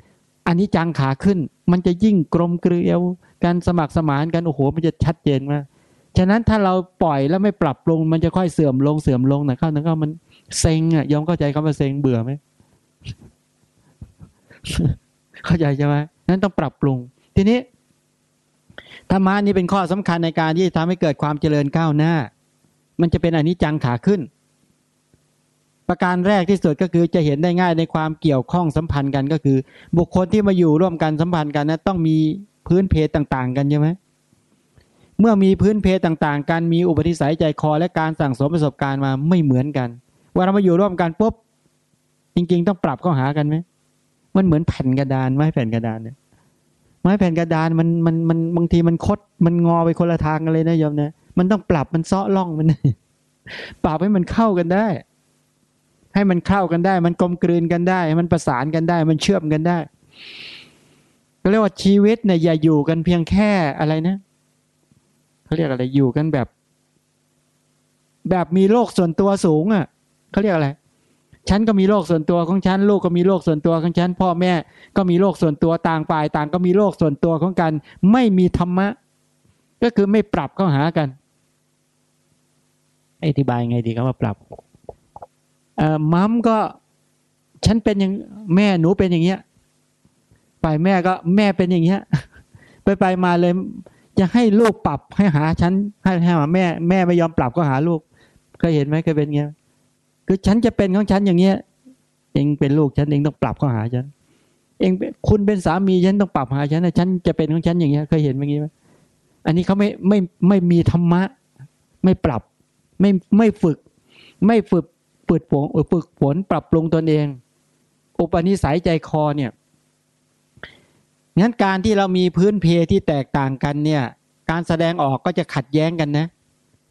อันิจจังขาขึ้น มันจะยิ่งกลมเกลียวการสมัครสมานกันโอ้โหมันจะชัดเจนมากฉะนั้นถ้าเราปล่อยแล้วไม่ปรับปรุง มันจะค่อยเสื่อมลงเสื่อมลงนะเข้านะเข้ามันเซ็งอะยอมเข้าใจคำว่าเซ็งเบื่อไหมเข้าใจใช่ไหมนั้นต้องปรับปรุง ทีนี้ธรรมะนี้เป็นข้อสำคัญในการที่ทำให้เกิดความเจริญก้าวหน้า มันจะเป็นอนิจจังขาขึ้น ประการแรกที่สุดก็คือจะเห็นได้ง่ายในความเกี่ยวข้องสัมพันธ์กันก็คือ บุคคลที่มาอยู่ร่วมกันสัมพันธ์กันนะต้องมีพื้นเพต่าง ๆ กันใช่ไหมเมื่อมีพื้นเพต่าง ๆ กันมีอุปนิสัยใจคอและการสั่งสมประสบการณ์มาไม่เหมือนกันว่าเรามาอยู่ร่วมกันปุ๊บจริง ๆ ต้องปรับเข้าหากันไหมมันเหมือนแผ่นกระดานไม้แผ่นกระดานเนี่ยไม้แผ่นกระดานมันมันมันบางทีมันคดมันงอไปคนละทางกันเลยนะโยมนะมันต้องปรับมันเซาะล่องมัน ปรับให้มันเข้ากันได้ ให้มันเข้ากันได้ มันกลมกลืนกันได้ มันประสานกันได้ มันเชื่อมกันได้ ก็เรียกว่าชีวิตเนี่ยอย่าอยู่กันเพียงแค่อะไรนะเขาเรียกอะไรอยู่กันแบบ แบบมีโลกส่วนตัวสูงอะเขาเรียกอะไรฉันก็มีโลกส่วนตัวของฉันลูกก็มีโลกส่วนตัวของฉันพ่อแม่ ก็มีโลกส่วนตัวต่างฝ่าย ต่างก็มีโลกส่วนตัวของกัน ไม่มีธรรมะ ก็คือไม่ปรับเข้าหากันอธิบายไงดีครับว่าปรับ มัมก็ฉันเป็นอย่างแม่หนูเป็นอย่างเงี้ย ไปแม่ก็แม่เป็นอย่างเงี้ย ไปไปมาเลย จะให้ลูกปรับให้หาฉันให้ให้หาแม่ แม่ไม่ยอมปรับก็หาลูกเคยเห็นไหมเคยเป็นเงี้ยคือฉันจะเป็นของฉันอย่างเงี้ย เองเป็นลูกฉันเองต้องปรับเข้าหาฉันเองคุณเป็นสามีฉันต้องปรับหาฉันนะฉันจะเป็นของฉันอย่างเงี้ย เคยเห็นไหมงี้ไหมอันนี้เขาไม่ไม่ไม่มีธรรมะ ไม่ปรับ ไม่ไม่ฝึก ไม่ฝึก ฝึกฝนฝึกฝนปรับปรุงตนเอง อุปนิสัยใจคอเนี่ยงั้นการที่เรามีพื้นเพที่แตกต่างกันเนี่ยการแสดงออกก็จะขัดแย้งกันนะ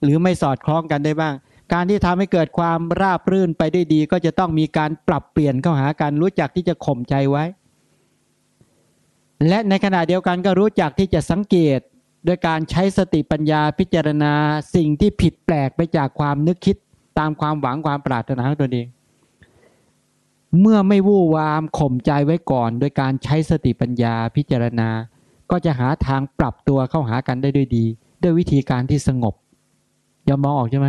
หรือไม่สอดคล้องกันได้บ้าง การที่ทำให้เกิดความราบรื่นไปได้ดี ก็จะต้องมีการปรับเปลี่ยนเข้าหากันรู้จักที่จะข่มใจไว้ และในขณะเดียวกันก็รู้จักที่จะสังเกตโดยการใช้สติปัญญาพิจารณาสิ่งที่ผิดแปลกไปจากความนึกคิด ตามความหวังความปรารถนาของตัวเอง เมื่อไม่วู่วามข่มใจไว้ก่อนโดยการใช้สติปัญญาพิจารณา ก็จะหาทางปรับตัวเข้าหากันได้ด้วยดี ด้วยวิธีการที่สงบยอมมองออกใช่ไหม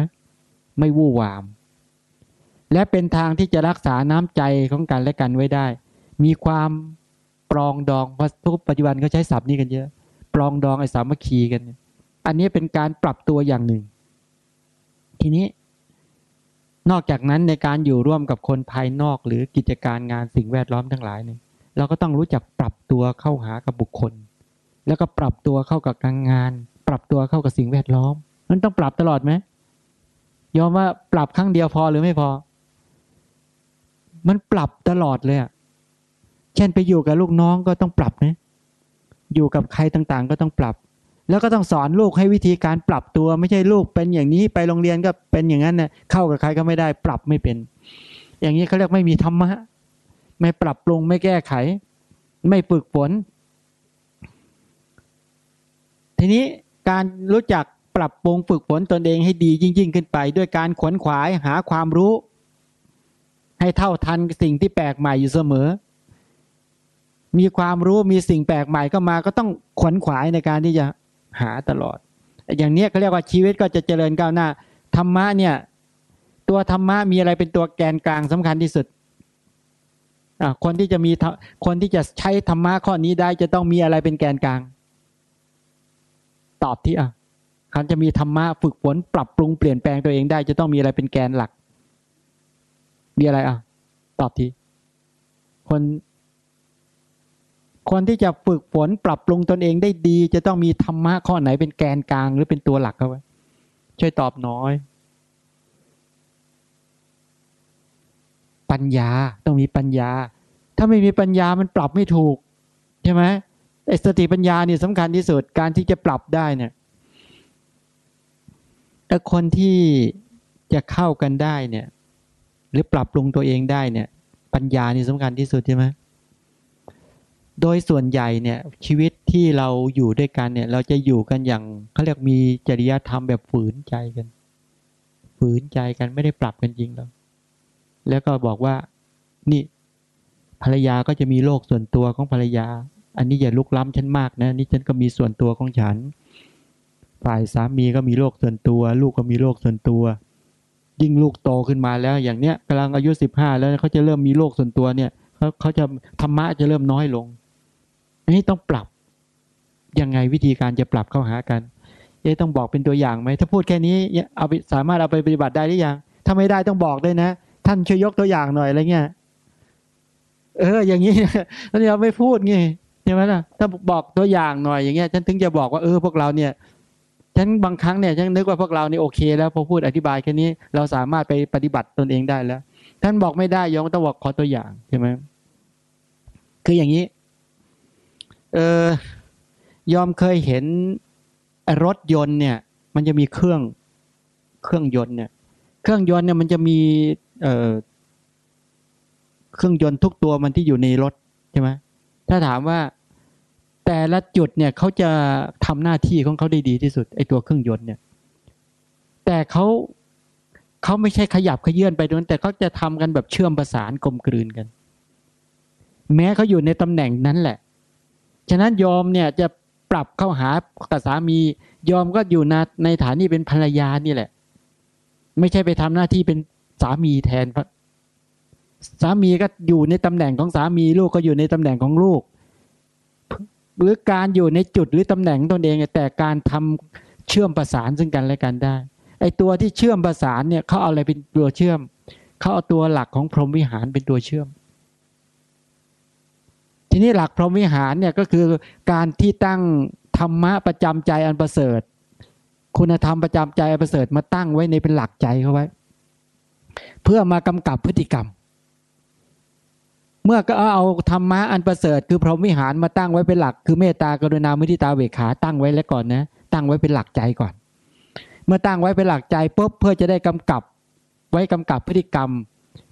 ไม่วู่วาม และเป็นทางที่จะรักษาน้ำใจของกันและกันไว้ได้ มีความปรองดองเพราะทุกปัจจุบันเขาใช้ศัพท์นี้กันเยอะ ปรองดองไอ้สามัคคีกัน อันนี้เป็นการปรับตัวอย่างหนึ่ง ทีนี้ นอกจากนั้นในการอยู่ร่วมกับคนภายนอกหรือกิจการงานสิ่งแวดล้อมทั้งหลายเนี่ยเราก็ต้องรู้จักปรับตัวเข้าหากับบุคคล แล้วก็ปรับตัวเข้ากับการงาน ปรับตัวเข้ากับสิ่งแวดล้อมมันต้องปรับตลอดไหมยอมว่าปรับครั้งเดียวพอหรือไม่พอ มันปรับตลอดเลยอะเช่นไปอยู่กับลูกน้องก็ต้องปรับนะอยู่กับใครต่างๆ ก็ต้องปรับ แล้วก็ต้องสอนลูกให้วิธีการปรับตัวไม่ใช่ลูกเป็นอย่างนี้ไปโรงเรียนก็เป็นอย่างนั้นเนะเข้ากับใครก็ไม่ได้ปรับไม่เป็น อย่างนี้เขาเรียกไม่มีธรรมะ ไม่ปรับปรุงไม่แก้ไข ไม่ฝึกฝนทีนี้การรู้จักปรับปรุงฝึกฝนตนเองให้ดียิ่งๆขึ้นไป ด้วยการขวนขวายหาความรู้ ให้เท่าทันสิ่งที่แปลกใหม่อยู่เสมอ มีความรู้มีสิ่งแปลกใหม่ก็มาก็ต้องขวนขวายในการที่จะ หาตลอด อย่างเนี้ยเขาเรียกว่าชีวิตก็จะเจริญก้าวหน้าธรรมะเนี่ย ตัวธรรมะมีอะไรเป็นตัวแกนกลางสำคัญที่สุดคนที่จะมีคนที่จะใช้ธรรมะข้อนี้ได้จะต้องมีอะไรเป็นแกนกลาง ตอบที่อะเขาจะมีธรรมะฝึกฝนปรับปรุงเปลี่ยนแปลงตัวเองได้ จะต้องมีอะไรเป็นแกนหลัก มีอะไรอะ ตอบทีคน คนที่จะฝึกฝนปรับปรุงตนเองได้ดี จะต้องมีธรรมะข้อไหนเป็นแกนกลางหรือเป็นตัวหลักเขาไว้ช่วยตอบน้อย ปัญญาต้องมีปัญญา ถ้าไม่มีปัญญามันปรับไม่ถูกใช่ไหมไอสติปัญญาเนี่ยสำคัญที่สุดการที่จะปรับได้เนี่ยแต่คนที่จะเข้ากันได้เนี่ย หรือปรับปรุงตัวเองได้เนี่ย ปัญญานี่สำคัญที่สุดใช่ไหม โดยส่วนใหญ่เนี่ยชีวิตที่เราอยู่ด้วยกันเนี่ย เราจะอยู่กันอย่างเขาเรียกมีจริยธรรมแบบฝืนใจกัน ฝืนใจกันไม่ได้ปรับกันจริงหรอกแล้วก็บอกว่า นี่ภรรยาก็จะมีโลกส่วนตัวของภรรยา อันนี้อย่าลุกล้ำฉันมากนะนี่ฉันก็มีส่วนตัวของฉัน ฝ่ายสามีก็มีโลกส่วนตัว ลูกก็มีโลกส่วนตัว ยิ่งลูกโตขึ้นมาแล้ว อย่างเนี้ยกำลังอายุสิบห้าแล้วเขาจะเริ่มมีโลกส่วนตัวเนี่ยเขาเขาจะธรรมะจะเริ่มน้อยลง นนี้ต้องปรับยังไงวิธีการจะปรับเข้าหากันเอ๊ต้องบอกเป็นตัวอย่างไหมถ้าพูดแค่นี้เอาไปสามารถเอาไปปฏิบัติได้หรือยังถ้าไม่ได้ต้องบอกด้วยนะ ท่านช่วยยกตัวอย่างหน่อยอะไรเงี้ยเออ อย่างนี้แล้วเราไม่พูดไงใช่ไหมล่ะถ้าบอกตัวอย่างหน่อยอย่างเงี้ยฉันถึงจะบอกว่าเออพวกเราเนี่ยฉันบางครั้งเนี่ยฉันนึกว่าพวกเรานี่โอเค แล้วพอพูดอธิบายแค่นี้ เราสามารถไปปฏิบัติตนเองได้แล้ว ท่านบอกไม่ได้ยองต้องบอกขอตัวอย่างใช่ไหมคืออย่างนี้ เออยอมเคยเห็นรถยนต์เนี่ย มันจะมีเครื่องเครื่องยนต์เนี่ย เครื่องยนต์เนี่ยมันจะมีเออเครื่องยนต์ทุกตัวมันที่อยู่ในรถใช่ไหมถ้าถามว่าแต่ละจุดเนี่ยเขาจะทำหน้าที่ของเขาได้ดีที่สุดไอตัวเครื่องยนต์เนี่ย แต่เขาเขาไม่ใช่ขยับขยื่นไปนั้นแต่เขาจะทำกันแบบเชื่อมประสานกลมกลืนกัน แม้เขาอยู่ในตำแหน่งนั้นแหละ ฉะนั้นยอมเนี่ยจะปรับเข้าหากับสามียอมก็อยู่ในในฐานีเป็นภรรยานี่แหละ ไม่ใช่ไปทำหน้าที่เป็นสามีแทนสามีก็อยู่ในตำแหน่งของสามีลูกก็อยู่ในตำแหน่งของลูก หรือการอยู่ในจุดหรือตำแหน่งตนเองแต่การทำเชื่อมประสานซึ่งกันและกันได้ไอตัวที่เชื่อมประสานเนี่ยเขาเอาอะไรเป็นตัวเชื่อมเขาเอาตัวหลักของพรหมวิหารเป็นตัวเชื่อม ทีนี้หลักพรหมวิหารเนี่ยก็คือการที่ตั้งธรรมะประจำใจอันประเสริฐ คุณธรรมประจำใจอันประเสริฐมาตั้งไว้ในเป็นหลักใจเขาไว้ เพื่อมากำกับพฤติกรรม เมื่อก็เอาธรรมะอันประเสริฐ คือพรหมวิหารมาตั้งไว้เป็นหลัก คือเมตตากรุณามุทิตาเวขาตั้งไว้แล้วก่อนนะตั้งไว้เป็นหลักใจก่อน เมื่อตั้งไว้เป็นหลักใจปุ๊บเพื่อจะได้กำกับไว้กำกับพฤติกรรม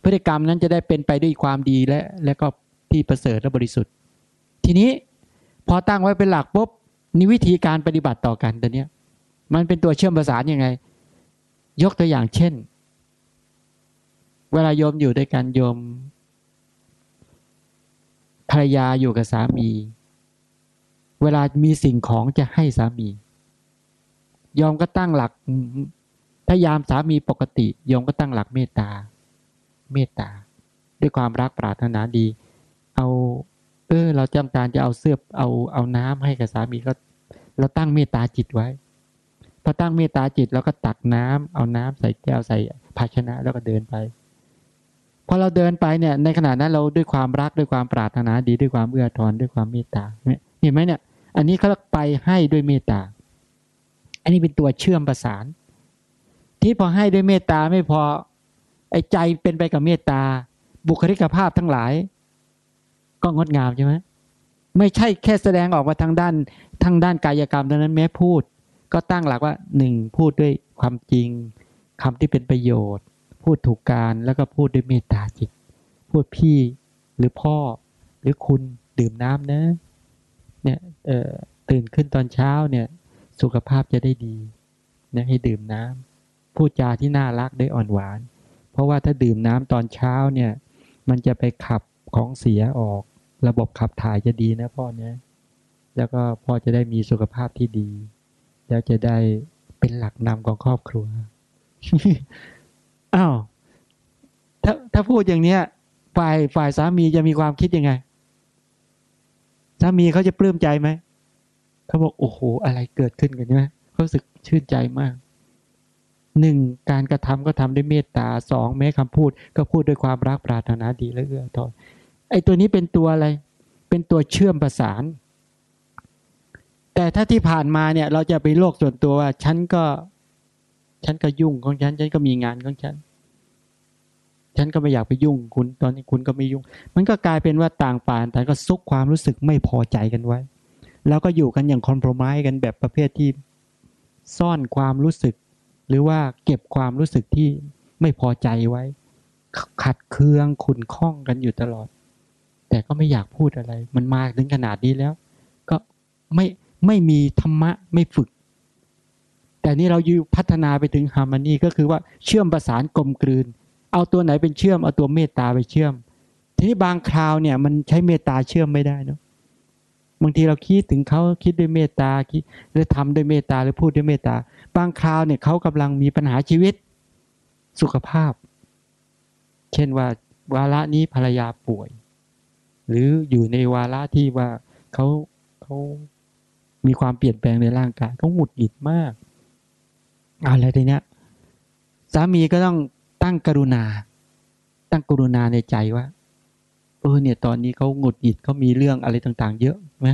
พฤติกรรมนั้นจะได้เป็นไปด้วยความดีและและก็ ที่ประเสริฐและบริสุทธิ์ ทีนี้พอตั้งไว้เป็นหลักปุ๊บนี่วิธีการปฏิบัติต่อกันตัวเนี้ยมันเป็นตัวเชื่อมประสานยังไง ยกตัวอย่างเช่น เวลาโยมอยู่ด้วยกันโยมภรรยาอยู่กับสามี เวลามีสิ่งของจะให้สามี ยอมก็ตั้งหลักถ้ายามสามีปกติ ยอมก็ตั้งหลักเมตตา เมตตา ด้วยความรักปรารถนาดี เอา เออ เราจำการจะเอาเสื้อเอาเอาน้ำให้กับสามีก็เราตั้งเมตตาจิตไว้พอตั้งเมตตาจิตแล้วก็ตักน้ำเอาน้ำใส่แก้วใส่ภาชนะแล้วก็เดินไปพอเราเดินไปเนี่ย ในขณะนั้นเราด้วยความรักด้วยความปรารถนาดีด้วยความเอื้อทอนด้วยความเมตตาเห็นไหมเนี่ย อันนี้เขาไปให้ด้วยเมตตา อันนี้เป็นตัวเชื่อมประสาน ที่พอให้ด้วยเมตตาไม่พอไอ้ใจเป็นไปกับเมตตา บุคลิกภาพทั้งหลาย ก็งดงามใช่ไหมไม่ใช่แค่แสดงออกมาทางด้านทางด้านกายกรรมเท่านั้นแม้พูด ก็ตั้งหลักว่าหนึ่งพูดด้วยความจริงคำที่เป็นประโยชน์ พูดถูกการแล้วก็พูดด้วยเมตตาจิต พูดพี่หรือพ่อหรือคุณดื่มน้ำนะเนี่ยเอ่อตื่นขึ้นตอนเช้าเนี่ยสุขภาพจะได้ดีนะให้ดื่มน้ำพูดจาที่น่ารักได้อ่อนหวาน เพราะว่าถ้าดื่มน้ำตอนเช้าเนี่ยมันจะไปขับของเสียออก ระบบขับถ่ายจะดีนะพ่อเนี่ยแล้วก็พ่อจะได้มีสุขภาพที่ดี แล้วจะได้เป็นหลักนำของครอบครัวอ้าวถ้าถ้าพูดอย่างเนี้ยฝ่ายฝ่ายสามีจะมีความคิดยังไงสามีเขาจะปลื้มใจไหมเขาบอกโอ้โหอะไรเกิดขึ้นกันใช่ไหมเขาสึกชื่นใจมากหนึ่งการกระทำก็ทำด้วยเมตตาสองแม้คำพูด ก็พูดด้วยความรักปรารถนาดีและเอื้อทอน ไอ้ตัวนี้เป็นตัวอะไร เป็นตัวเชื่อมประสาน แต่ถ้าที่ผ่านมาเนี่ย เราจะไปโลกส่วนตัวว่าฉันก็ ฉันก็ยุ่งของฉัน ฉันก็มีงานของฉัน ฉันก็ไม่อยากไปยุ่งคุณ ตอนนี้คุณก็ไม่ยุ่ง มันก็กลายเป็นว่าต่างฝ่ายต่างก็ซุกความรู้สึกไม่พอใจกันไว้ แล้วก็อยู่กันอย่างคอนโพรไมซ์กันแบบประเภทที่ซ่อนความรู้สึก หรือว่าเก็บความรู้สึกที่ไม่พอใจไว้ ขัดเคืองขุนข้องกันอยู่ตลอด แต่ก็ไม่อยากพูดอะไร มันมาถึงขนาดนี้แล้ว ก็ไม่ไม่มีธรรมะไม่ฝึก แต่นี่เราอยู่พัฒนาไปถึงฮาร์มนีก็คือว่าเชื่อมประสานกลมกลืน เอาตัวไหนเป็นเชื่อม เอาตัวเมตตาไปเชื่อม ทีนี้บางคราวเนี่ยมันใช้เมตตาเชื่อมไม่ได้เนาะบางทีเราคิดถึงเขาคิดด้วยเมตตาคิดหรือทำด้วยเมตตาหรือพูดด้วยเมตตา บางคราวเนี่ยเขากำลังมีปัญหาชีวิตสุขภาพ เช่นว่าวาระนี้ภรรยาป่วย หรืออยู่ในวาระที่ว่าเขาเขามีความเปลี่ยนแปลงในร่างกายเขาหงุดหงิดมากอะไรทีเนี้ยสามีก็ต้องตั้งกรุณา ตั้งกรุณาในใจว่า เออเนี่ย ตอนนี้เขาหงุดหงิดเขามีเรื่องอะไรต่าง ๆ เยอะไหม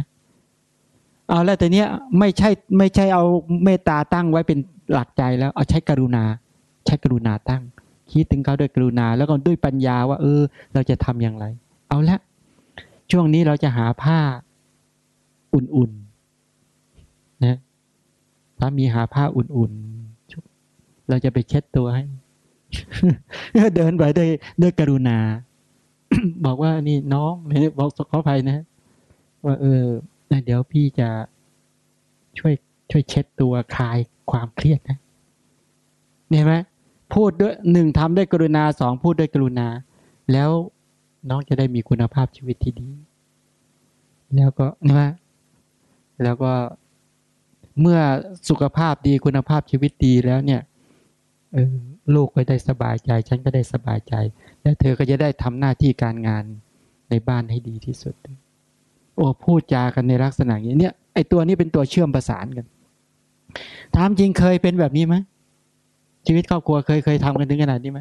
เอาแล้วแต่เนี้ยไม่ใช่ไม่ใช่เอาเมตตาตั้งไว้เป็นหลักใจแล้ว เอาใช้กรุณา ใช้กรุณาตั้ง คิดถึงเขาด้วยกรุณา แล้วก็ด้วยปัญญาว่า เออ เราจะทำอย่างไร เอาละ ช่วงนี้เราจะหาผ้าอุ่นๆนะถ้ามีหาผ้าอุ่นๆ เราจะไปเช็ดตัวให้ เดินไปด้วยด้วยกรุณา บอกว่านี่น้องเนี่ยบอกขออภัยนะ ว่าเออเดี๋ยวพี่จะช่วยช่วยเช็ดตัวคลายความเครียดนะเนี่ไหมพูดด้วยหนึ่งทำด้วยกรุณาสองพูดด้วยกรุณา แล้ว น้องจะได้มีคุณภาพชีวิตที่ดี แล้วก็นะแล้วก็เมื่อสุขภาพดีคุณภาพชีวิตดีแล้วเนี่ยออลูกก็ได้สบายใจ ฉันก็ได้สบายใจ และเธอก็จะได้ทำหน้าที่การงานในบ้านให้ดีที่สุด โอ้พูดจากันในลักษณะอย่างนี้เนี่ยไอตัวนี้เป็นตัวเชื่อมประสานกันถามจริงเคยเป็นแบบนี้ไหมชีวิตครอบครัวเคยเคยทำกันถึงขนาดนี้ไหม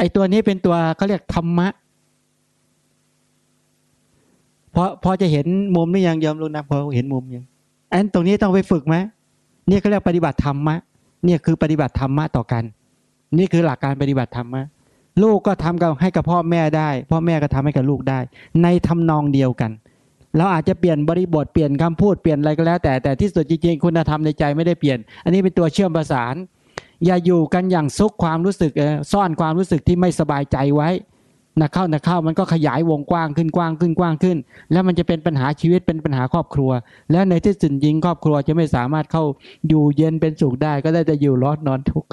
ไอ้ตัวนี้เป็นตัวเขาเรียกธรรมะพอพอจะเห็นมุมนี่ยังยอมรู้นะพอเห็นมุมยังอันตรงนี้ต้องไปฝึกไหมนี่เขาเรียกปฏิบัติธรรมะเนี่ยคือปฏิบัติธรรมะต่อกัน นี่คือหลักการปฏิบัติธรรมะลูกก็ทำกับให้กับพ่อแม่ได้ พ่อแม่ก็ทำให้กับลูกได้ ในทำนองเดียวกัน เราอาจจะเปลี่ยนบริบทเปลี่ยนคำพูดเปลี่ยนอะไรก็แล้ว แต่แต่ที่สุดจริงๆคุณธรรมในใจไม่ได้เปลี่ยน อันนี้เป็นตัวเชื่อมประสาน อย่าอยู่กันอย่างซุกความรู้สึกซ่อนความรู้สึกที่ไม่สบายใจไว้นักเข้านักเข้ามันก็ขยายวงกว้างขึ้นกว้างขึ้นกว้างขึ้น แล้วมันจะเป็นปัญหาชีวิตเป็นปัญหาครอบครัว แล้วในที่สุดยิงครอบครัวจะไม่สามารถเข้าอยู่เย็นเป็นสุขได้ ก็ได้จะอยู่ร้อนนอนทุกข์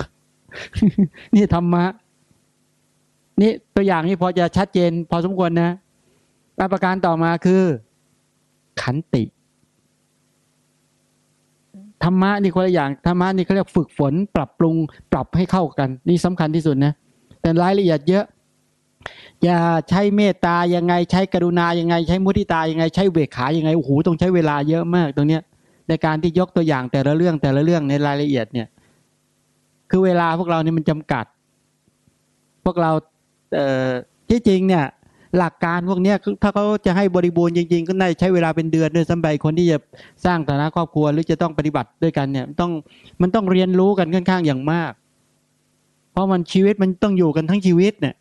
นี่ธรรมะนี่ตัวอย่างนี้พอจะชัดเจน พอสมควรนะประการต่อมาคือ ขันติ ธรรมะนี่คนละอย่างธรรมะนี่เขาเรียกฝึกฝน ปรับปรุง ปรับให้เข้ากัน นี่สำคัญที่สุดนะแต่รายละเอียดเยอะ อย่าใช้เมตตายังไงใช้กรุณายังไง ใช้มุทิตายังไง ใช้เวขายังไงโอ้โหต้องใช้เวลาเยอะมากตรงเนี้ย ในการที่ยกตัวอย่างแต่ละเรื่องแต่ละเรื่องในรายละเอียดเนี่ย คือเวลาพวกเรานี่มันจำกัด พวกเราเอ่อที่จริงเนี่ย หลักการพวกนี้ถ้าเขาจะให้บริบูรณ์จริง ๆ ก็น่าใช้เวลาเป็นเดือนด้วยสำหรับคนที่จะสร้างฐานะครอบครัวหรือจะต้องปฏิบัติด้วยกันเนี่ยต้องมันต้องเรียนรู้กันค่อนข้างอย่างมาก เพราะมันชีวิตมันต้องอยู่กันทั้งชีวิตเนี่ย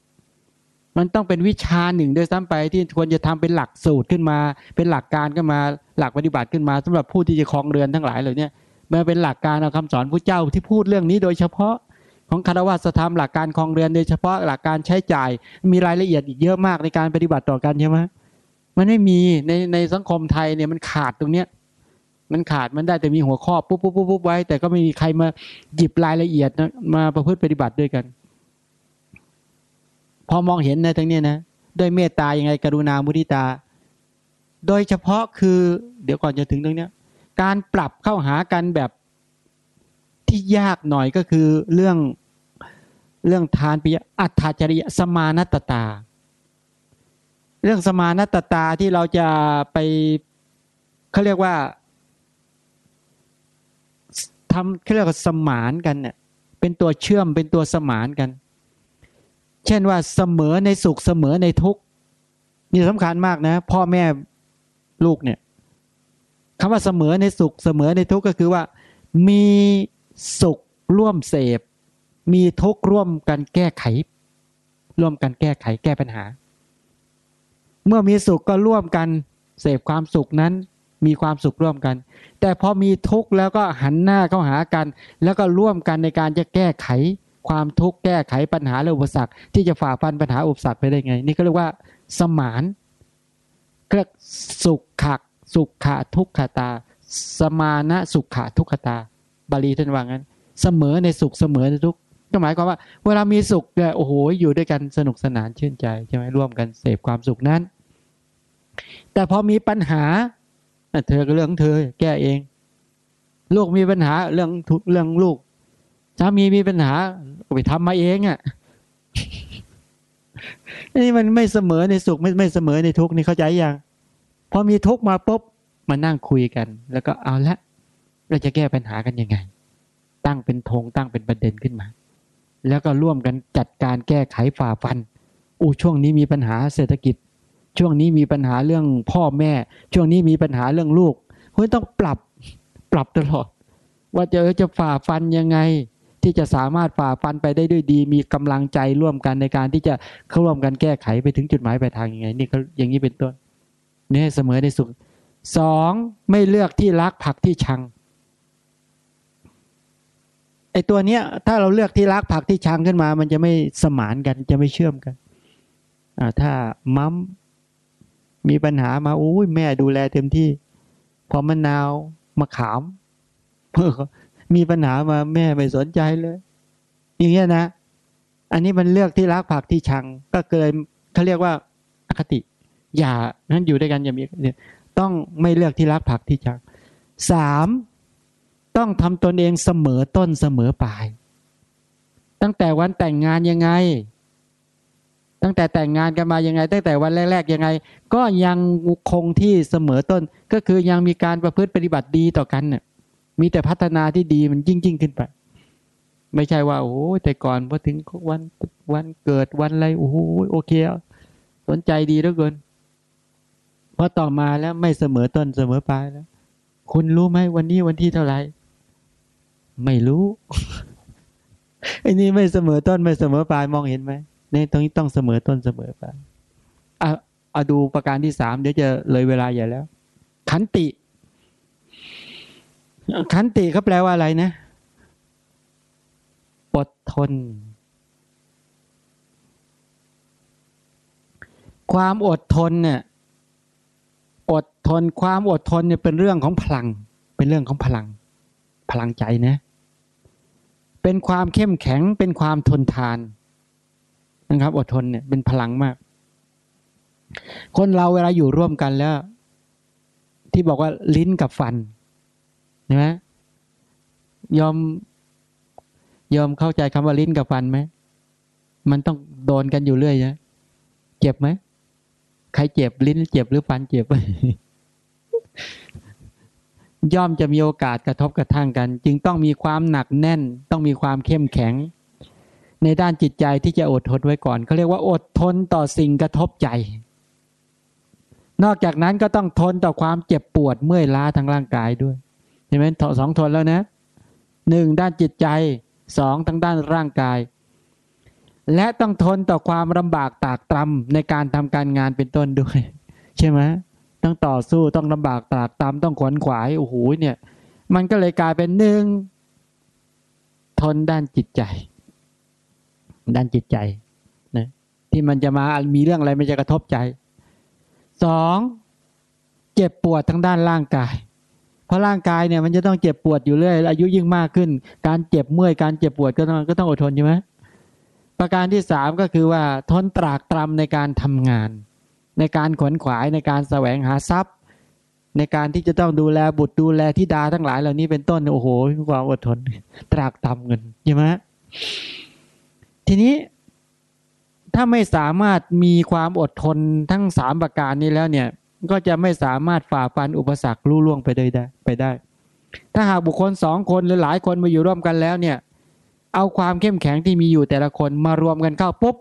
มันต้องเป็นวิชาหนึ่งด้วยซ้ำไปที่ควรจะทำเป็นหลักสูตรขึ้นมา เป็นหลักการขึ้นมาหลักปฏิบัติขึ้นมาสำหรับผู้ที่จะครองเรือนทั้งหลายเหล่านี้มันเป็นหลักการเอาคำสอนพระเจ้าที่พูดเรื่องนี้โดยเฉพาะ ของคารวะธรรมหลักการคลองเรือนโดยเฉพาะหลักการใช้จ่ายมีรายละเอียดอีกเยอะมากในการปฏิบัติต่อกันใช่ไหมมันไม่มีในในสังคมไทยเนี่ยมันขาดตรงเนี้ยมันขาดมันได้แต่มีหัวข้อปุ๊บปุ๊บปุ๊บปุ๊บไว้ แต่ก็ไม่มีใครมาหยิบรายละเอียดนะมาประพฤติปฏิบัติด้วยกัน พอมองเห็นในทั้งนี้นะด้วยเมตตายังไงกรุณามุทิตา โดยเฉพาะคือ เดี๋ยวก่อนจะถึงตรงเนี้ย การปรับเข้าหากันแบบ ที่ยากหน่อยก็คือเรื่องเรื่องทานปิยอัตถจริยสมานัตตา เรื่องสมานัตตาที่เราจะไปเขาเรียกว่าทำเขาเรียกว่าสมานกันเนี่ยเป็นตัวเชื่อมเป็นตัวสมานกัน เช่นว่าเสมอในสุขเสมอในทุกข์นี่สำคัญมากนะ พ่อแม่ลูกเนี่ยคำว่าเสมอในสุขเสมอในทุกข์ก็คือว่ามี สุขร่วมเสพ มีทุกข์ร่วมกันแก้ไข ร่วมกันแก้ไขแก้ปัญหา เมื่อมีสุขก็ร่วมกันเสพความสุขนั้นมีความสุขร่วมกัน แต่พอมีทุกข์แล้วก็หันหน้าเข้าหากัน แล้วก็ร่วมกันในการจะแก้ไข ความทุกข์แก้ไขปัญหาและอุปสรรค ที่จะฝ่าฟันปัญหาอุปสรรคไปได้ไง นี่ก็เรียกว่า สมานเรียกสุขขักสุขขะทุกขตา สมานะสุขขะทุกขตา บาลีท่านว่างั้น เสมอในสุขเสมอในทุกข์ก็หมายความว่า เวลามีสุขเนี่ยโอ้โหอยู่ด้วยกันสนุกสนานชื่นใจใช่ไหมร่วมกันเสพความสุขนั้น แต่พอมีปัญหาเธอก็เรื่องเธอ แก้เอง ลูกมีปัญหาเรื่องเรื่องลูกสามีมีปัญหาไปทำมาเองอะ่ะนี่มันไม่เสมอในสุขไม่ไม่เสมอในทุกข์นี่เข้าใจยังพอมีทุกข์มาปุ๊บมานั่งคุยกัน แล้วก็เอาละ เราจะแก้ปัญหากันยังไง ตั้งเป็นธงตั้งเป็นประเด็นขึ้นมา แล้วก็ร่วมกันจัดการแก้ไขฝ่าฟันอู้ช่วงนี้มีปัญหาเศรษฐกิจ ช่วงนี้มีปัญหาเรื่องพ่อแม่ ช่วงนี้มีปัญหาเรื่องลูกเฮ้ยต้องปรับปรับตลอด ว่าจะจะฝ่าฟันยังไง ที่จะสามารถฝ่าฟันไปได้ด้วยดี มีกำลังใจร่วมกันในการที่จะเข้าร่วมกันแก้ไขไปถึงจุดหมายปลายทางยังไง นี่เขาอย่างนี้เป็นต้นเนี่ยเสมอในสุขสองไม่เลือกที่รักผักที่ชัง ไอตัวเนี้ยถ้าเราเลือกที่รักผักที่ชังขึ้นมา มันจะไม่สมานกันจะไม่เชื่อมกันอ่าถ้ามัมมีปัญหามาโอ้ยแม่ดูแลเต็มที่ พอมะนาวมาขามมีปัญหามาแม่ไม่สนใจเลย อย่างเงี้ยนะ อันนี้มันเลือกที่รักผักที่ชัง ก็เกินเขาเรียกว่าอคติ อย่านั้นอยู่ด้วยกันอย่ามีต้องไม่เลือกที่รักผักที่ชังสาม ต้องทำตนเองเสมอต้นเสมอปลาย ตั้งแต่วันแต่งงานยังไง ตั้งแต่แต่งงานกันมายังไง ตั้งแต่วันแรก ๆ ยังไง ก็ยังคงที่เสมอต้นก็คือยังมีการประพฤติปฏิบัติดีต่อกันเนี่ยมีแต่พัฒนาที่ดีมันยิ่งยิ่งขึ้นไป ไม่ใช่ว่า โอ้แต่ก่อนพอถึงวันวันเกิดวันอะไรโอ้โหโอเคสนใจดีเหลือเกินพอต่อมาแล้วไม่เสมอต้นเสมอปลายแล้ว คุณรู้ไหมวันนี้วันที่เท่าไหร่ ไม่รู้ไอ้นี่ไม่เสมอต้นไม่เสมอปลายมองเห็นไหมในตรงนี้ต้องเสมอต้นเสมอปลายอะเอาดูประการที่สามเดี๋ยวจะเลยเวลาใหญ่แล้ว ขันติ ขันติเขาแปลว่าอะไรนะอดทน ความอดทนเนี่ยอดทนความอดทนเนี่ยเป็นเรื่องของพลัง เป็นเรื่องของพลัง พลังใจนะ เป็นความเข้มแข็งเป็นความทนทานนะครับ อดทนเนี่ยเป็นพลังมาก คนเราเวลาอยู่ร่วมกันแล้ว ที่บอกว่าลิ้นกับฟันเห็นไหมยอมยอมเข้าใจคำว่าลิ้นกับฟันไหมมันต้องโดนกันอยู่เรื่อยนะเจ็บไหมใครเจ็บลิ้นเจ็บหรือฟันเจ็บ ย่อมจะมีโอกาสกระทบกระทั่งกัน จึงต้องมีความหนักแน่น ต้องมีความเข้มแข็ง ในด้านจิตใจที่จะอดทนไว้ก่อนเขาเรียกว่าอดทนต่อสิ่งกระทบใจ นอกจากนั้นก็ต้องทนต่อความเจ็บปวดเมื่อยล้าทางร่างกายด้วยเห็นไหมสองทนแล้วนะหนึ่งด้านจิตใจสองทางด้านร่างกาย และต้องทนต่อความลำบากตากตรำในการทำการงานเป็นต้นด้วย ใช่ไหม ต้องต่อสู้ต้องลำบากตากตรำต้องขวนขวายโอ้โหเนี่ย มันก็เลยกลายเป็นหนึ่งทนด้านจิตใจ ด้านจิตใจนะที่มันจะมามีเรื่องอะไรมันจะกระทบใจสองเจ็บปวดทั้งด้านร่างกาย เพราะร่างกายเนี่ยมันจะต้องเจ็บปวดอยู่เรื่อยอายุยิ่งมากขึ้น การเจ็บเมื่อยการเจ็บปวดก็ต้องก็ต้องอดทนใช่ไหมประการที่สามก็คือว่าทนตรากตรำในการทำงาน ในการขวนขวายในการแสวงหาทรัพย์ ในการที่จะต้องดูแลบุตรดูแลที่ดาทั้งหลายเหล่านี้เป็นต้นโอ้โหความอดทน ตรากตรำเงินใช่ไหมทีนี้ถ้าไม่สามารถมีความอดทนทั้งสามประการนี้แล้วเนี่ย ก็จะไม่สามารถฝ่าฟันอุปสรรคลู่ล่วงไปได้ไปได้ ถ้าหากบุคคลสองคนหรือหลายคนมาอยู่ร่วมกันแล้วเนี่ย เอาความเข้มแข็งที่มีอยู่แต่ละคนมารวมกันเข้าปุ๊บ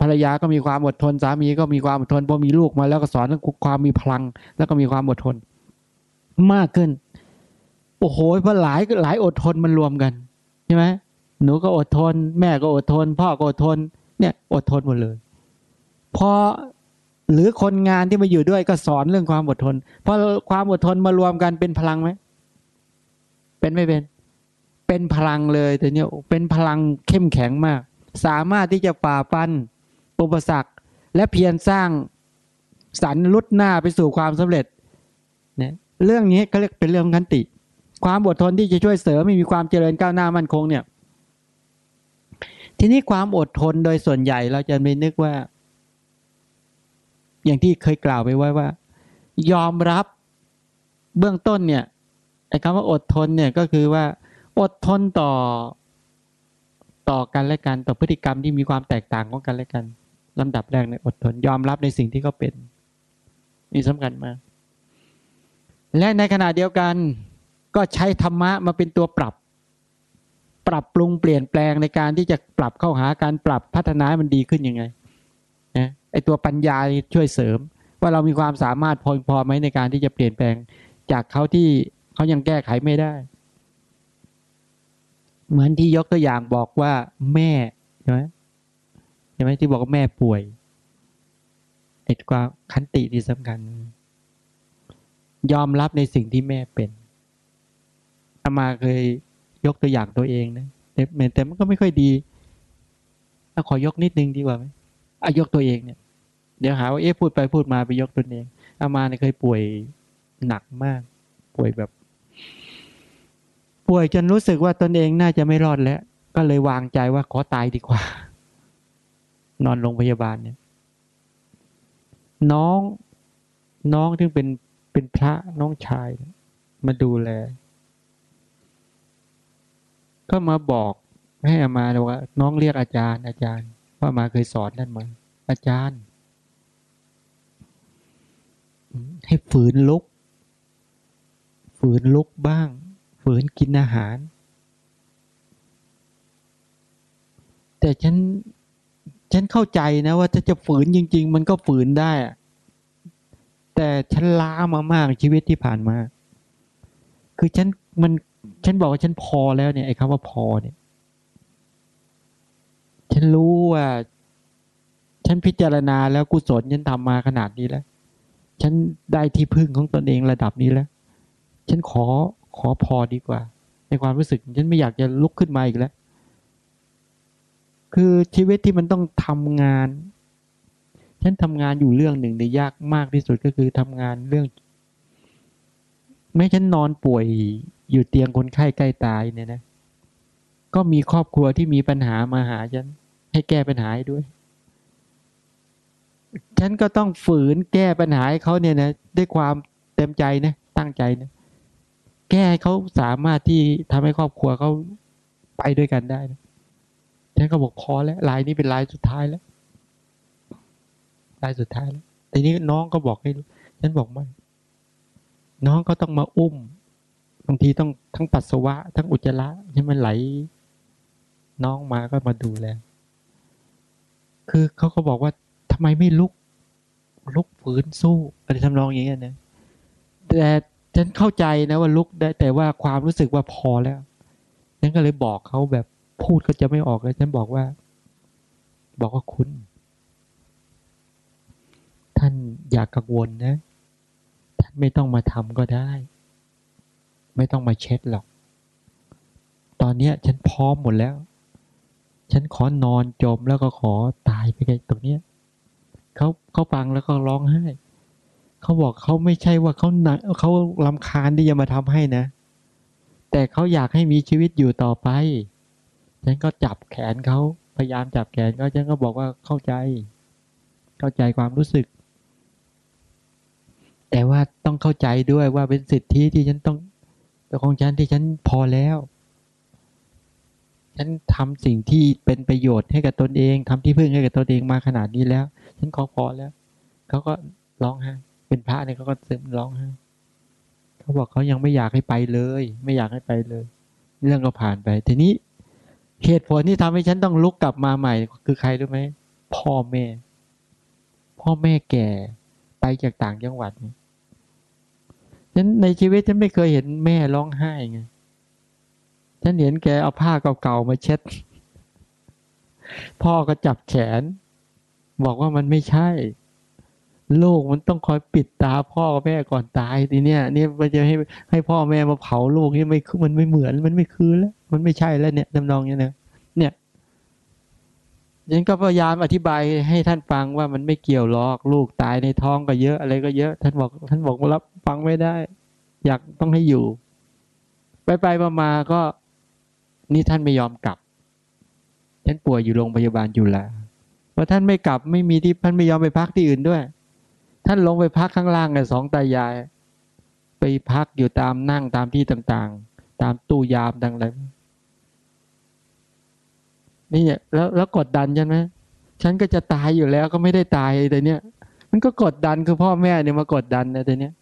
ภรรยาก็มีความอดทนสามีก็มีความอดทนพอมีลูกมาแล้วก็สอนเรื่องความมีพลัง แล้วก็มีความอดทน มากขึ้น โอ้โหพอหลายหลายอดทนมันรวมกันใช่ไหมหนูก็อดทน แม่ก็อดทน พ่อก็อดทน เนี่ย อดทนหมดเลยพอหรือคนงานที่มาอยู่ด้วยก็สอนเรื่องความอดทนพอความอดทนมารวมกันเป็นพลังไหมเป็นไม่เป็น เป็นพลังเลยแต่เนี้ยเป็นพลังเข้มแข็งมาก สามารถที่จะฝ่าฟันอุปสรรคและเพียรสร้างสรรลุดหน้าไปสู่ความสำเร็จเนี่ยเรื่องนี้เขาเรียกเป็นเรื่องคันติ ความอดทนที่จะช่วยเสริมม่มีความเจริญก้าวหน้ามั่นคงเนี่ย ทีนี้ความอดทนโดยส่วนใหญ่เราจะไม่นึกว่า อย่างที่เคยกล่าวไปไว้ว่า ยอมรับเบื้องต้นเนี่ยไอ้คำว่าอดทนเนี่ยก็คือว่า อดทนต่อ ต่อกันและกันต่อพฤติกรรมที่มีความแตกต่างของกันและกันลำดับแรกในอดทนยอมรับในสิ่งที่เขาเป็นนี่สำคัญมาก และในขณะเดียวกันก็ใช้ธรรมะมาเป็นตัวปรับ ปรับปรุงเปลี่ยนแปลงในการที่จะปรับเข้าหาการปรับพัฒนามันดีขึ้นยังไงนะไอตัวปัญญาช่วยเสริม ว่าเรามีความสามารถพอพอไหมในการที่จะเปลี่ยนแปลง จากเขาที่เขายังแก้ไขไม่ได้ เหมือนที่ยกตัวอย่างบอกว่าแม่ใช่ไหมใช่ไหมที่บอกว่าแม่ป่วยไอ้ความคันติที่สำคัญ ยอมรับในสิ่งที่แม่เป็นอามาเคยยกตัวอย่างตัวเองนะแต่แต่มันก็ไม่ค่อยดีเอาขอยกนิดนึงดีกว่าไหมอายกตัวเองเนี่ย เดี๋ยวหาว่าเอ๊ะพูดไปพูดมาไปยกตัวเองอามาเนี่ยเคยป่วยหนักมาก ป่วยแบบ ป่วยจนรู้สึกว่าตนเองน่าจะไม่รอดแล้ว ก็เลยวางใจว่าขอตายดีกว่า นอนโรงพยาบาลเนี่ย น้องน้องที่เป็นเป็นพระน้องชาย มาดูแล ก็มาบอกให้อามาเลยว่า น้องเรียกอาจารย์ อาจารย์ว่ามาเคยสอนนั่นมาอาจารย์ ให้ฝืนลุก ฝืนลุกบ้าง ฝืนกินอาหาร แต่ฉันฉันเข้าใจนะว่าถ้าจะฝืนจริง ๆ มันก็ฝืนได้ แต่ฉันล้ามามากชีวิตที่ผ่านมา คือฉันมันฉันบอกว่าฉันพอแล้วเนี่ยไอ้คำว่าพอเนี่ย ฉันรู้ว่า ฉันพิจารณาแล้วกุศลฉันทำมาขนาดนี้แล้ว ฉันได้ที่พึ่งของตนเองระดับนี้แล้ว ฉันขอ ขอพอดีกว่า ในความรู้สึกฉันไม่อยากจะลุกขึ้นมาอีกแล้ว คือชีวิตที่มันต้องทำงาน ฉันทำงานอยู่เรื่องหนึ่งในยากมากที่สุดก็คือทำงานเรื่อง แม้ฉันนอนป่วยอยู่เตียงคนไข้ใกล้ตายเนี่ยนะก็มีครอบครัวที่มีปัญหามาหาฉัน ให้แก้ปัญหาด้วย ฉันก็ต้องฝืนแก้ปัญหาให้เขาเนี่ยนะด้วยความเต็มใจนะตั้งใจนะ แก้เขาสามารถที่ทำให้ครอบครัวเขาไปด้วยกันได้นะฉันก็บอกพอแล้วลายนี้เป็นลายสุดท้ายแล้วลายสุดท้ายแล้วทีนี้น้องก็บอกให้ฉันบอกไม่น้องก็ต้องมาอุ้มบางทีต้องทั้งปัสสาวะ ทั้งอุจจาระที่มันไหล น้องมาก็มาดูแลคือเขาก็บอกว่าทำไมไม่ลุกลุกฝืนสู้อะไรทำนองอย่างเงี้ยนะแต่ ฉันเข้าใจนะว่าลุกได้แต่ว่าความรู้สึกว่าพอแล้วฉันก็เลยบอกเขาแบบพูดก็จะไม่ออกเลยฉันบอกว่า บอกว่าคุณ ท่านอย่ากกังวลนะ ท่านไม่ต้องมาทำก็ได้ ไม่ต้องมาเช็ดหรอก ตอนนี้ฉันพร้อมหมดแล้ว ฉันขอนอนจมแล้วก็ขอตายไปตรงนี้เขาเขาฟังแล้วก็ร้องไห้ เขาบอกเขาไม่ใช่ว่าเขาหนักเขาลำคาญที่จะมาทำให้นะ แต่เขาอยากให้มีชีวิตอยู่ต่อไป ฉันก็จับแขนเขาพยายามจับแขนเขาฉันก็บอกว่าเข้าใจ เข้าใจความรู้สึก แต่ว่าต้องเข้าใจด้วยว่าเป็นสิทธิที่ฉันต้องของฉันที่ฉันพอแล้วฉันทำสิ่งที่เป็นประโยชน์ให้กับตนเองทำที่พึ่งให้กับตนเองมาขนาดนี้แล้ว ฉันขอพอแล้ว เขาก็ร้องไห้ เป็นพระเนี่ยเขาก็ซึมร้องไห้เขาบอกเขายังไม่อยากให้ไปเลย ไม่อยากให้ไปเลย เรื่องก็ผ่านไป ทีนี้เหตุผลที่ทำให้ฉันต้องลุกกลับมาใหม่ คือใครรู้ไหมพ่อแม่ พ่อแม่แก่ไปจากต่างจังหวัดฉันในชีวิตฉันไม่เคยเห็นแม่ร้องไห้ไงฉันเห็นแกเอาผ้าเก่าๆมาเช็ด พ่อก็จับแขน บอกว่ามันไม่ใช่ ลูกมันต้องคอยปิดตาพ่อแม่ก่อนตายทีเนี้ยนี่มันจะให้ให้พ่อแม่มาเผาลูกนี่ไม่คือมันไม่เหมือนมันไม่คือแล้ว มันไม่ใช่แล้วเนี่ยจำลองเนี้ยนะเนี่ยฉันก็พยายามอธิบายให้ท่านฟังว่ามันไม่เกี่ยวหรอกลูกตายในท้องก็เยอะอะไรก็เยอะ ท่านบอก ท่านบอกว่ารับฟังไม่ได้ อยากต้องให้อยู่ ไปไปมาก็ นี่ท่านไม่ยอมกลับท่านป่วยอยู่โรงพยาบาลอยู่แล้วพอท่านไม่กลับไม่มีที่ท่านไม่ยอมไปพักที่อื่นด้วย ท่านลงไปพักข้างล่างกับสองตายาย ไปพักอยู่ตามนั่งตามที่ต่างๆ ตามตู้ยามต่างๆนี่เนี่ยแล้วแล้วกดดันใช่ไหมฉันก็จะตายอยู่แล้วก็ไม่ได้ตายแต่เนี้ยมันก็กดดันคือพ่อแม่เนี่ยมากดดันแต่เนี้ย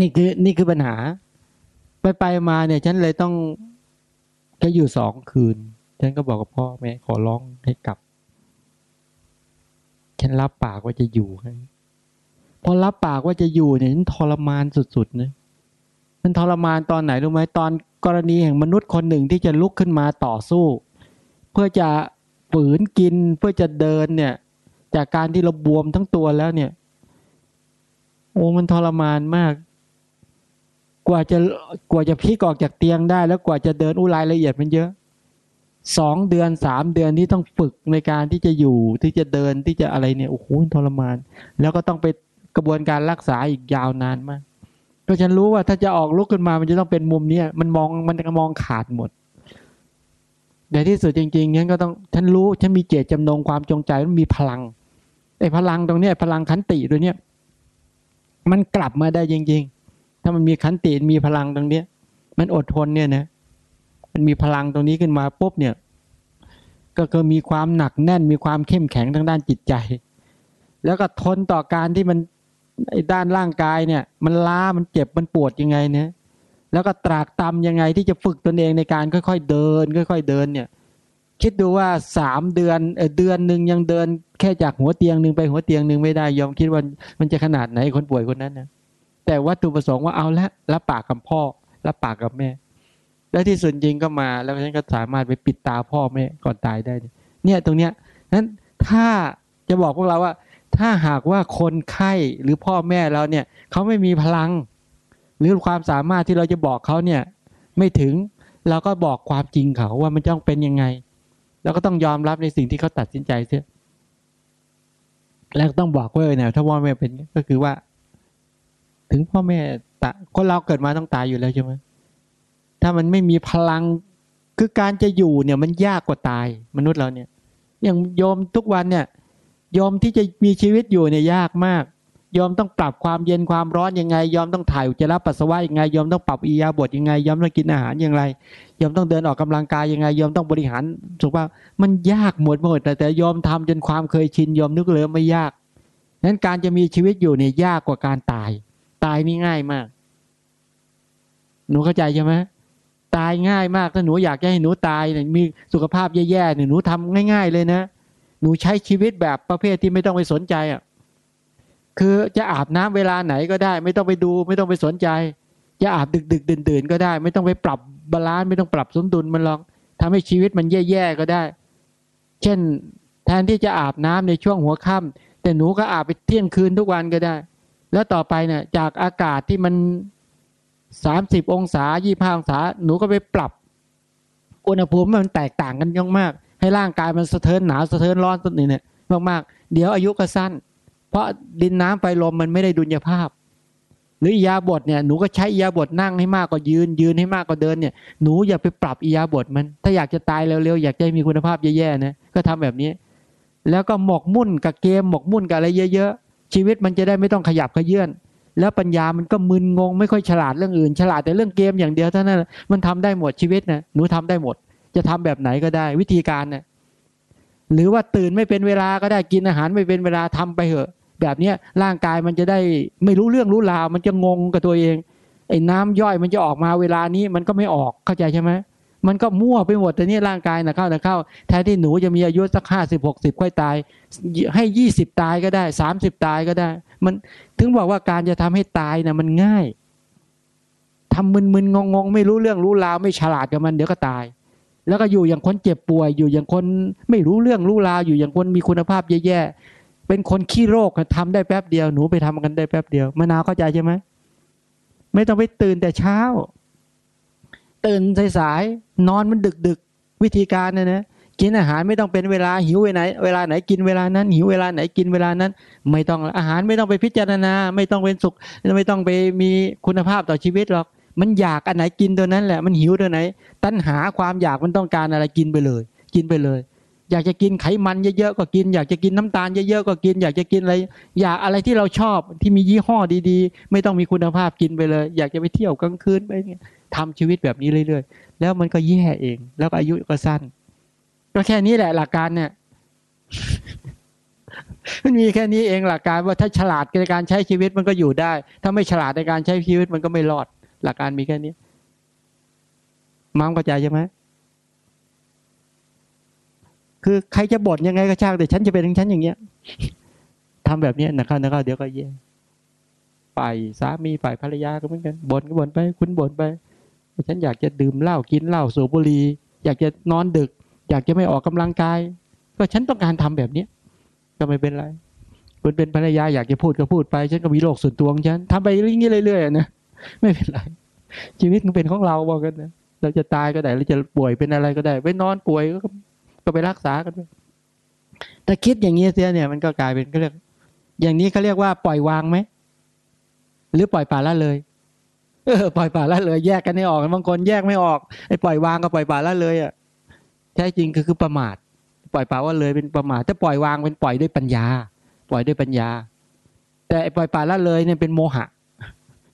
นี่คือนี่คือปัญหา ไปไปมาเนี่ย ฉันเลยต้องแค่อยู่สองคืน ฉันก็บอกกับพ่อแม่ขอร้องให้กลับ ฉันรับปากว่าจะอยู่ให้พอรับปากว่าจะอยู่เนี่ยฉันทรมานสุดๆนะมันทรมานตอนไหนรู้ไหมตอนกรณีแห่งมนุษย์คนหนึ่งที่จะลุกขึ้นมาต่อสู้ เพื่อจะฝืนกินเพื่อจะเดินเนี่ย จากการที่เราบวมทั้งตัวแล้วเนี่ย โอ้มันทรมานมาก กว่าจะกว่าจะพลิกออกจากเตียงได้ แล้วกว่าจะเดินอุรายละเอียดมันเยอะ สองเดือนสามเดือนนี้ต้องฝึกในการที่จะอยู่ที่จะเดินที่จะอะไรเนี่ยโอ้โหทรมาน แล้วก็ต้องไปกระบวนการรักษาอีกยาวนานมากก็ฉันรู้ว่าถ้าจะออกลุกขึ้นมามันจะต้องเป็นมุมเนี้ยมันมองมันจะมองขาดหมดแต่ที่สุดจริงๆฉันก็ต้องฉันรู้ฉันมีเจตจำนงความจงใจมันมีพลังไอ้พลังตรงเนี้ยพลังขันติตัวเนี้ยมันกลับมาได้จริง ๆ ถ้ามันมีขันติมีพลังตรงเนี้ย มันอดทนเนี่ยนะ มันมีพลังตรงนี้ขึ้นมาปุ๊บเนี่ย ก็คือมีความหนักแน่นมีความเข้มแข็งทางด้านจิตใจ แล้วก็ทนต่อการที่มันไอ้ด้านร่างกายเนี่ย มันล้ามันเจ็บมันปวดยังไงเนี่ยแล้วก็ตรากตำยังไงที่จะฝึกตนเองในการค่อย ๆ เดิน ค่อย ๆ เดินเนี่ย คิดดูว่าสามเดือนเออเดือนหนึ่งยังเดิน แค่จากหัวเตียงหนึ่งไปหัวเตียงหนึ่งไม่ได้ยอมคิดว่ามันจะขนาดไหนคนป่วยคนนั้นนะแต่วัตถุประสงค์ว่าเอาละรับปากกับพ่อรับปากกับแม่ แล้วที่สุดจริงก็มาแล้วฉันก็สามารถไปปิดตาพ่อแม่ก่อนตายได้ เนี่ยตรงเนี้ยนั้นถ้าจะบอกพวกเราว่า ถ้าหากว่าคนไข้หรือพ่อแม่เราเนี่ยเขาไม่มีพลัง หรือความสามารถที่เราจะบอกเขาเนี่ยไม่ถึงเราก็บอกความจริงเขาว่ามันต้องเป็นยังไงแล้วก็ต้องยอมรับในสิ่งที่เขาตัดสินใจเสียแล้วต้องบอกว่าเนี่ยถ้าพ่อแม่เป็นก็คือว่า ถึงพ่อแม่ตะคนเราเกิดมาต้องตายอยู่แล้วใช่ไหม ถ้ามันไม่มีพลังคือการจะอยู่เนี่ยมันยากกว่าตายมนุษย์เราเนี่ย อย่างโยมทุกวันเนี่ยยอมที่จะมีชีวิตอยู่เนี่ยยากมาก ยอมต้องปรับความเย็นความร้อนยังไง ยอมต้องถ่ายอุจจาระปัสสาวะยังไง ยอมต้องปรับอียาบทยังไง ยอมต้องกินอาหารอย่างไร ยอมต้องเดินออกกำลังกายยังไง ยอมต้องบริหารสุขภาพมันยากหมดหมดแต่แต่ยอมทำจนความเคยชินยอมนึกเลยไม่ยากนั้นการจะมีชีวิตอยู่เนี่ยยากกว่าการตาย ตายนี่ง่ายมาก หนูเข้าใจใช่ไหม ตายง่ายมากถ้าหนูอยากจะให้หนูตายเนี่ยมีสุขภาพแย่ๆเนี่ยหนูทำง่าย ๆ เลยนะ หนูใช้ชีวิตแบบประเภทที่ไม่ต้องไปสนใจอะคือจะอาบน้ำเวลาไหนก็ได้ ไม่ต้องไปดู ไม่ต้องไปสนใจ จะอาบดึกดึกดื่นดื่นก็ได้ ไม่ต้องไปปรับบาลานซ์ไม่ต้องปรับสมดุลมันหรอกทำให้ชีวิตมันแย่ๆก็ได้ เช่น แทนที่จะอาบน้ำในช่วงหัวค่ำแต่หนูก็อาบไปเที่ยงคืนทุกวันก็ได้ แล้วต่อไปเนี่ยจากอากาศที่มัน สามสิบองศายี่ห้าองศา หนูก็ไปปรับ อุณหภูมิมันแตกต่างกันย่องมาก ให้ร่างกายมันสะเทินหนาวสะเทินร้อนตัวนี้เนี่ยมากๆ เดี๋ยวอายุก็สั้น เพราะดินน้ำไฟลมมันไม่ได้ดุลยภาพ หรืออียาบทเนี่ยหนูก็ใช้อียาบทนั่งให้มากกว่ายืน ยืนให้มากกว่าเดินเนี่ยหนูอย่าไปปรับอียาบทมัน ถ้าอยากจะตายเร็วๆอยากจะมีคุณภาพแย่ๆนะก็ทำแบบนี้ แล้วก็หมกมุ่นกับเกมหมกมุ่นกับอะไรเยอะๆชีวิตมันจะได้ไม่ต้องขยับขยื่น แล้วปัญญามันก็มึนงง ไม่ค่อยฉลาดเรื่องอื่น ฉลาดแต่เรื่องเกมอย่างเดียวเท่านั้นมันทำได้หมดชีวิตนะหนูทำได้หมด จะทำแบบไหนก็ได้วิธีการเนะหรือว่าตื่นไม่เป็นเวลาก็ได้กินอาหารไม่เป็นเวลาทำไปเถอะ แบบเนี้ยร่างกายมันจะได้ไม่รู้เรื่องรู้ราว มันจะงงกับตัวเองไอ้น้ำย่อยมันจะออกมาเวลานี้มันก็ไม่ออกเข้าใจใช่ไหม มันก็มั่วไปหมดแต่นี่ร่างกายนะเข้านะเข้าแทนที่หนูจะมีอายุสักห้าสิบหกสิบค่อยตาย ให้ยี่สิบตายก็ได้สามสิบตายก็ได้ มันถึงบอกว่าการจะทำให้ตายนะมันง่ายทำมึนๆงงๆ ไม่รู้เรื่องรู้ราวไม่ฉลาดกับมันเดี๋ยวก็ตาย แล้วก็อยู่อย่างคนเจ็บป่วย อยู่อย่างคนไม่รู้เรื่องรู้ราวอยู่อย่างคนมีคุณภาพแย่ๆเป็นคนขี้โรคทำได้แป๊บเดียวหนูไปทำกันได้แป๊บเดียวมะนาวเข้าใจใช่ไหมไม่ต้องไปตื่นแต่เช้า ตื่นสายๆนอนมันดึกดึกวิธีการเนี่ยนะกินอาหารไม่ต้องเป็นเวลาหิวเวลาไหนเวลาไหนกินเวลานั้น หิวเวลาไหนกินเวลานั้น ไม่ต้องอาหารไม่ต้องไปพิจารณา ไม่ต้องเป็นสุข ไม่ต้องไปมีคุณภาพต่อชีวิตหรอก มันอยากอันไหนกินตัวนั้นแหละมันหิวตัวไหน ตัณหาความอยากมันต้องการอะไรกินไปเลย กินไปเลย อยากจะกินไขมันเยอะๆก็กิน อยากจะกินน้ำตาลเยอะๆก็กิน อยากจะกินอะไร อยากอะไรที่เราชอบที่มียี่ห้อดีๆ ไม่ต้องมีคุณภาพกินไปเลย อยากจะไปเที่ยวกลางคืนไปเนี่ย ทำชีวิตแบบนี้เรื่อยๆ แล้วมันก็แย่เอง แล้วก็อายุก็สั้น ก็แค่นี้แหละหลักการเนี่ยมันมีแค่นี้เองหลักการว่าถ้าฉลาดในการใช้ชีวิตมันก็อยู่ได้ ถ้าไม่ฉลาดในการใช้ชีวิตมันก็ไม่รอด หลักการมีแค่นี้มังเข้าใจใช่ไหมคือใครจะบ่นยังไงก็ช่างแต่ฉันจะเป็นของฉันอย่างเงี้ยทำแบบนี้นะครับนะครับเดี๋ยวก็แย่ฝ่ายสามีฝ่ายภรรยาก็เหมือนกันบ่นก็บ่นไป คุณบ่นไป ฉันอยากจะดื่มเหล้ากินเหล้าสูบบุหรี่อยากจะนอนดึก อยากจะไม่ออกกำลังกาย ก็ฉันต้องการทำแบบเนี้ยก็ไม่เป็นไรคุณเป็นภรรยาอยากจะพูดก็พูดไป ฉันก็มีโลกส่วนตัวของฉันทำไปเรื่อยๆนะไม่เป็นไร ชีวิตมันเป็นของเราบอกกันนะเราจะตายก็ได้เราจะป่วยเป็นอะไรก็ได้ไปนอนป่วยก็ก็ไปรักษากันไปถ้าคิดอย่างนี้เสียเนี่ย มันก็กลายเป็นก็เรียก อย่างนี้เขาเรียกว่าปล่อยวางไหมหรือปล่อยป่าละเลย เออปล่อยป่าละเลย แยกกันไม่ออกบางคนแยกไม่ออกไอ้ปล่อยวางกับปล่อยป่าละเลยอะแท้จริงก็คือประมาท ปล่อยป่าว่าเลยเป็นประมาทถ้าปล่อยวางเป็นปล่อยด้วยปัญญา ปล่อยด้วยปัญญา แต่ปล่อยป่าละเลยเนี่ยเป็นโมหะ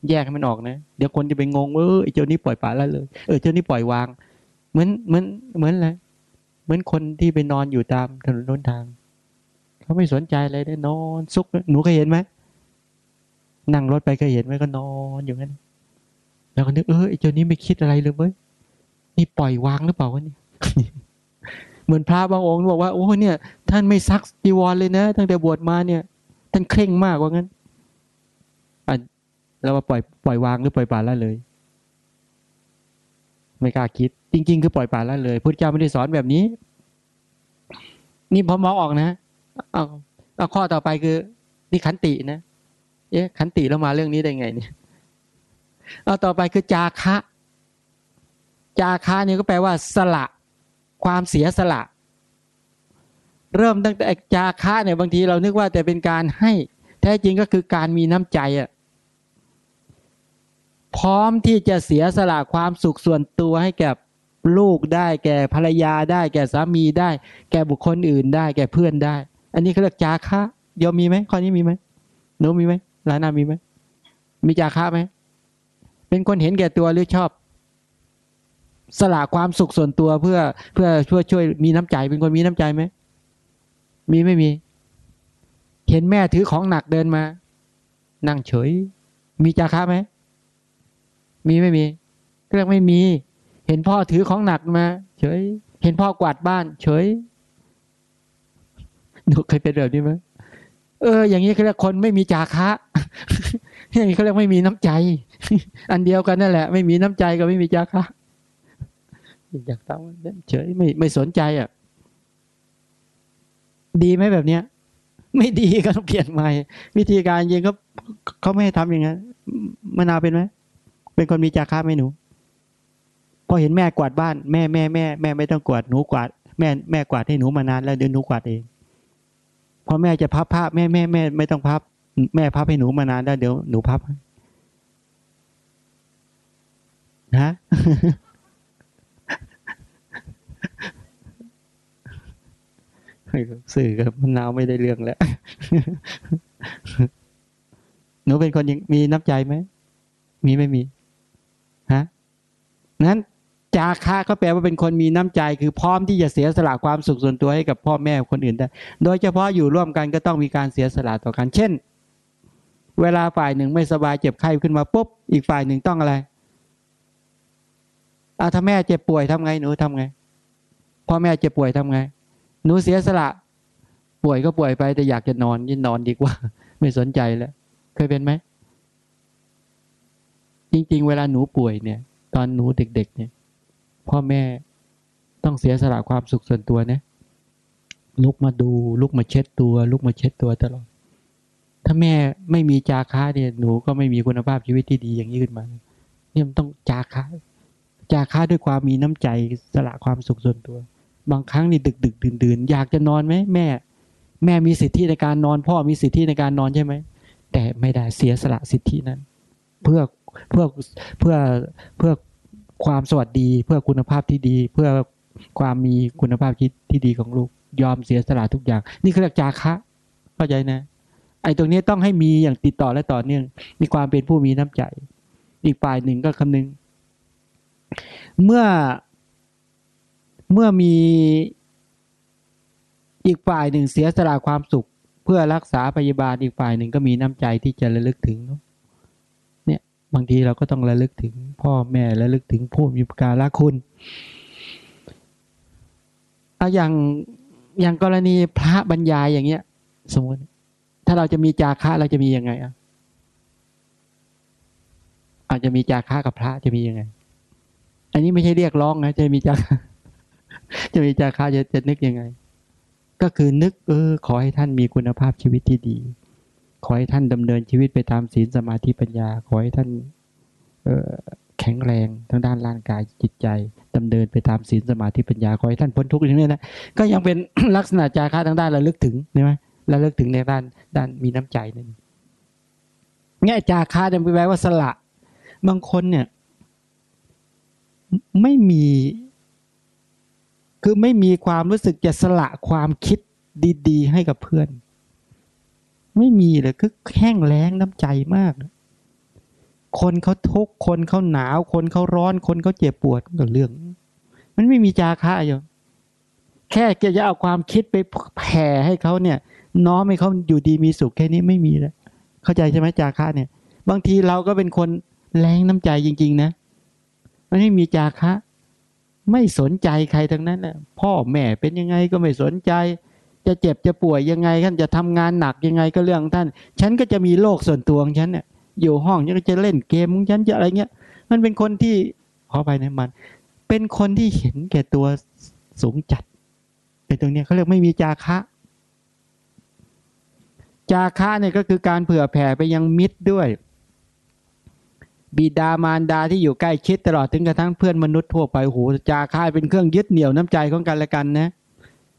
แยกให้มันออกนะเดี๋ยวคนจะไปงงเออไอ้เจ้านี้ปล่อยป่าละเลยเออเจ้านี้ปล่อยวาง เหมือนเหมือนเหมือนอะไรเหมือนคนที่ไปนอนอยู่ตามถนนน้นทางเขาไม่สนใจเลยได้นอนซุกหนูเคยเห็นไหมนั่งรถไปเคยเห็นไหมก็นอนอยู่งั้น แล้วก็นึกเออไอ้เจ้านี้ไม่คิดอะไรเลยเว้ยนี่ปล่อยวางหรือเปล่าวะนี่เหมือนพระบางองค์บอกว่าโอ้เนี่ย ท่านไม่ซักจีวรเลยนะ ตั้งแต่บวชมาเนี่ย ท่านเคร่งมากว่างั้นอะเราว่าปล่อยปล่อยวางหรือปล่อยปละละเลย ไม่กล้าคิด จริง ๆ คือปล่อยปละละเลยพุทธเจ้าไม่ได้สอนแบบนี้ นี่พอมองออกนะเอาเอาข้อต่อไปคือ นี่ขันตินะเอ๊ะขันติแล้วมาเรื่องนี้ได้ไงเนี่ย เอาต่อไปคือจาคะ จาคะนี่ก็แปลว่า สละ ความเสียสละ เริ่มตั้งแต่จาคะเนี่ยบางทีเรานึกว่าแต่เป็นการให้แท้จริงก็คือการมีน้ำใจอะพร้อมที่จะเสียสละความสุขส่วนตัวให้แก่ลูกได้ แก่ภรรยาได้ แก่สามีได้ แก่บุคคลอื่นได้ แก่เพื่อนได้ อันนี้เขาเรียกจาคะยอมมีไหมข้อนี้มีไหมหนูมีไหมลานามีไหมมีจาคะไหม เป็นคนเห็นแก่ตัวหรือชอบ สละความสุขส่วนตัวเพื่อเพื่อช่วยช่วยมีน้ำใจเป็นคนมีน้ำใจไหมมีไม่มี เห็นแม่ถือของหนักเดินมา นั่งเฉย มีจาคะไหมมีไม่มีเรื่องไม่มี เห็นพ่อถือของหนักมา เฉย เห็นพ่อกวาดบ้าน เฉยหนูเคยเป็นแบบนี้ไหมเออ อย่างนี้เขาเรียกคนไม่มีจาคะ อย่างนี้เขาเรียกไม่มีน้ำใจ อันเดียวกันนั่นแหละ ไม่มีน้ำใจก็ไม่มีจาคะอยากทำเฉยไม่ไม่สนใจอะ ดีไหมแบบเนี้ย ไม่ดีก็ต้องเปลี่ยนใหม่ วิธีการยิงเขาเขาไม่ให้ทำอย่างนั้นมะนาวเป็นไหมเป็นคนมีจาคะไหมหนูพอเห็นแม่กวาดบ้านแม่แม่แม่แม่ไม่ต้องกวาดหนูกวาดแม่แม่กวาดให้หนูมานานแล้วเดี๋ยวหนูกวาดเองพอแม่จะพับผ้าแม่แม่แม่ไม่ต้องพับ แม่พับให้หนูมานานแล้วเดี๋ยวหนูพับนะสื่อกับมะนาวไม่ได้เรื่องแล้วหนูเป็นคนยังมีน้ำใจไหม มีไม่มี ฮะงั้นจาคะก็แปลว่าเป็นคนมีน้ำใจ คือพร้อมที่จะเสียสละความสุขส่วนตัวให้กับพ่อแม่คนอื่นได้ โดยเฉพาะอยู่ร่วมกันก็ต้องมีการเสียสละต่อกัน เช่น เวลาฝ่ายหนึ่งไม่สบายเจ็บไข้ขึ้นมาปุ๊บอีกฝ่ายหนึ่งต้องอะไรอาถ้าแม่เจ็บป่วยทำไงหนูทำไงพ่อแม่เจ็บป่วยทำไง หนูเสียสละ ป่วยก็ป่วยไปแต่อยากจะนอนยิ่งนอนดีกว่า ไม่สนใจแล้วเคยเป็นไหมจริง ๆ เวลาหนูป่วยเนี่ย ตอนหนูเด็ก ๆ เนี่ย พ่อแม่ต้องเสียสละความสุขส่วนตัวนะลุกมาดูลุกมาเช็ดตัว ลุกมาเช็ดตัวตลอด ถ้าแม่ไม่มีจาค้าเนี่ยหนูก็ไม่มีคุณภาพชีวิตที่ดีอย่างนี้ขึ้นมา เนี่ยมันต้องจาค้าจาค้าด้วยความมีน้ำใจสละความสุขส่วนตัว บางครั้งนี่ดึกดึกดื่นดื่นอยากจะนอนไหมแม่ แม่มีสิทธิในการนอน พ่อมีสิทธิในการนอนใช่ไหมแต่ไม่ได้เสียสละสิทธินั้น เพื่อเพื่อเพื่อเพื่อความสวัสดีเพื่อคุณภาพที่ดี เพื่อความมีคุณภาพที่ที่ดีของลูกยอมเสียสละทุกอย่าง นี่คือเรียกจาคะเข้าใจนะ ไอ้ตรงนี้ต้องให้มีอย่างติดต่อและต่อเนื่อง มีความเป็นผู้มีน้ำใจ อีกฝ่ายหนึ่งก็คำนึง เมื่อเมื่อมีอีกฝ่ายหนึ่งเสียสละความสุข เพื่อรักษาพยาบาลอีกฝ่ายหนึ่งก็มีน้ำใจที่จะระลึกถึงเนี่ยบางทีเราก็ต้องระลึกถึง พ่อแม่ระลึกถึงผู้มีการะคุณเอาอย่างอย่างกรณีพระบรรยายอย่างเงี้ย สมมติ ถ้าเราจะมีจาคะเราจะมียังไงอะอาจจะมีจาคะกับพระจะมียังไง อันนี้ไม่ใช่เรียกร้องนะจะมีจาจะมีจาคะจะจะนึกยังไง ก็คือนึกเออ ขอให้ท่านมีคุณภาพชีวิตที่ดี ขอให้ท่านดำเนินชีวิตไปตามศีลสมาธิปัญญา ขอให้ท่านเออแข็งแรงทั้งด้านร่างกายจิตใจดำเนินไปตามศีลสมาธิปัญญาขอให้ท่านพ้นทุกข์อย่างนี้นะก็ยังเป็นลักษณะจาคะทางด้านระลึกถึงใช่ไหม ระลึกถึงในด้านด้านมีน้ำใจนั่นเนี่ยจาคะเนี่ยแปลว่าสละ บางคนเนี่ย ไม่มี คือไม่มีความรู้สึกจะสละความคิดดีๆ ให้กับเพื่อน ไม่มีเลยคือแห้งแล้งน้ำใจมาก คนเขาทุกคนเขาหนาว คนเขาร้อน คนเขาเจ็บปวดก็เรื่อง มันไม่มีจาคะอยู่แค่จะเอาความคิดไปแผ่ให้เขาเนี่ย น้อมให้เขาอยู่ดีมีสุขแค่นี้ไม่มีแล้วเข้าใจใช่ไหมจาคะเนี่ย บางทีเราก็เป็นคนแรงน้ำใจจริง ๆ นะมันไม่มีจาคะ ไม่สนใจใครทั้งนั้นนะพ่อแม่เป็นยังไงก็ไม่สนใจ จะเจ็บจะป่วยยังไงท่านจะทำงานหนักยังไงก็เรื่องท่าน ฉันก็จะมีโลกส่วนตัวของฉันเนี่ยอยู่ห้องยังจะเล่นเกมของฉันจะอะไรเงี้ย มันเป็นคนที่ขอไปนะมัน เป็นคนที่เห็นแก่ตัวสูงจัดเป็นตรงนี้เขาเรียกไม่มีจาคะ จาคะเนี่ยก็คือการเผื่อแผ่ไปยังมิตรด้วย บิดามารดาที่อยู่ใกล้ชิดตลอดถึงกระทั่งเพื่อนมนุษย์ทั่วไปโหจาคะเป็นเครื่องยึดเหนี่ยวน้ำใจของกันและกันนะ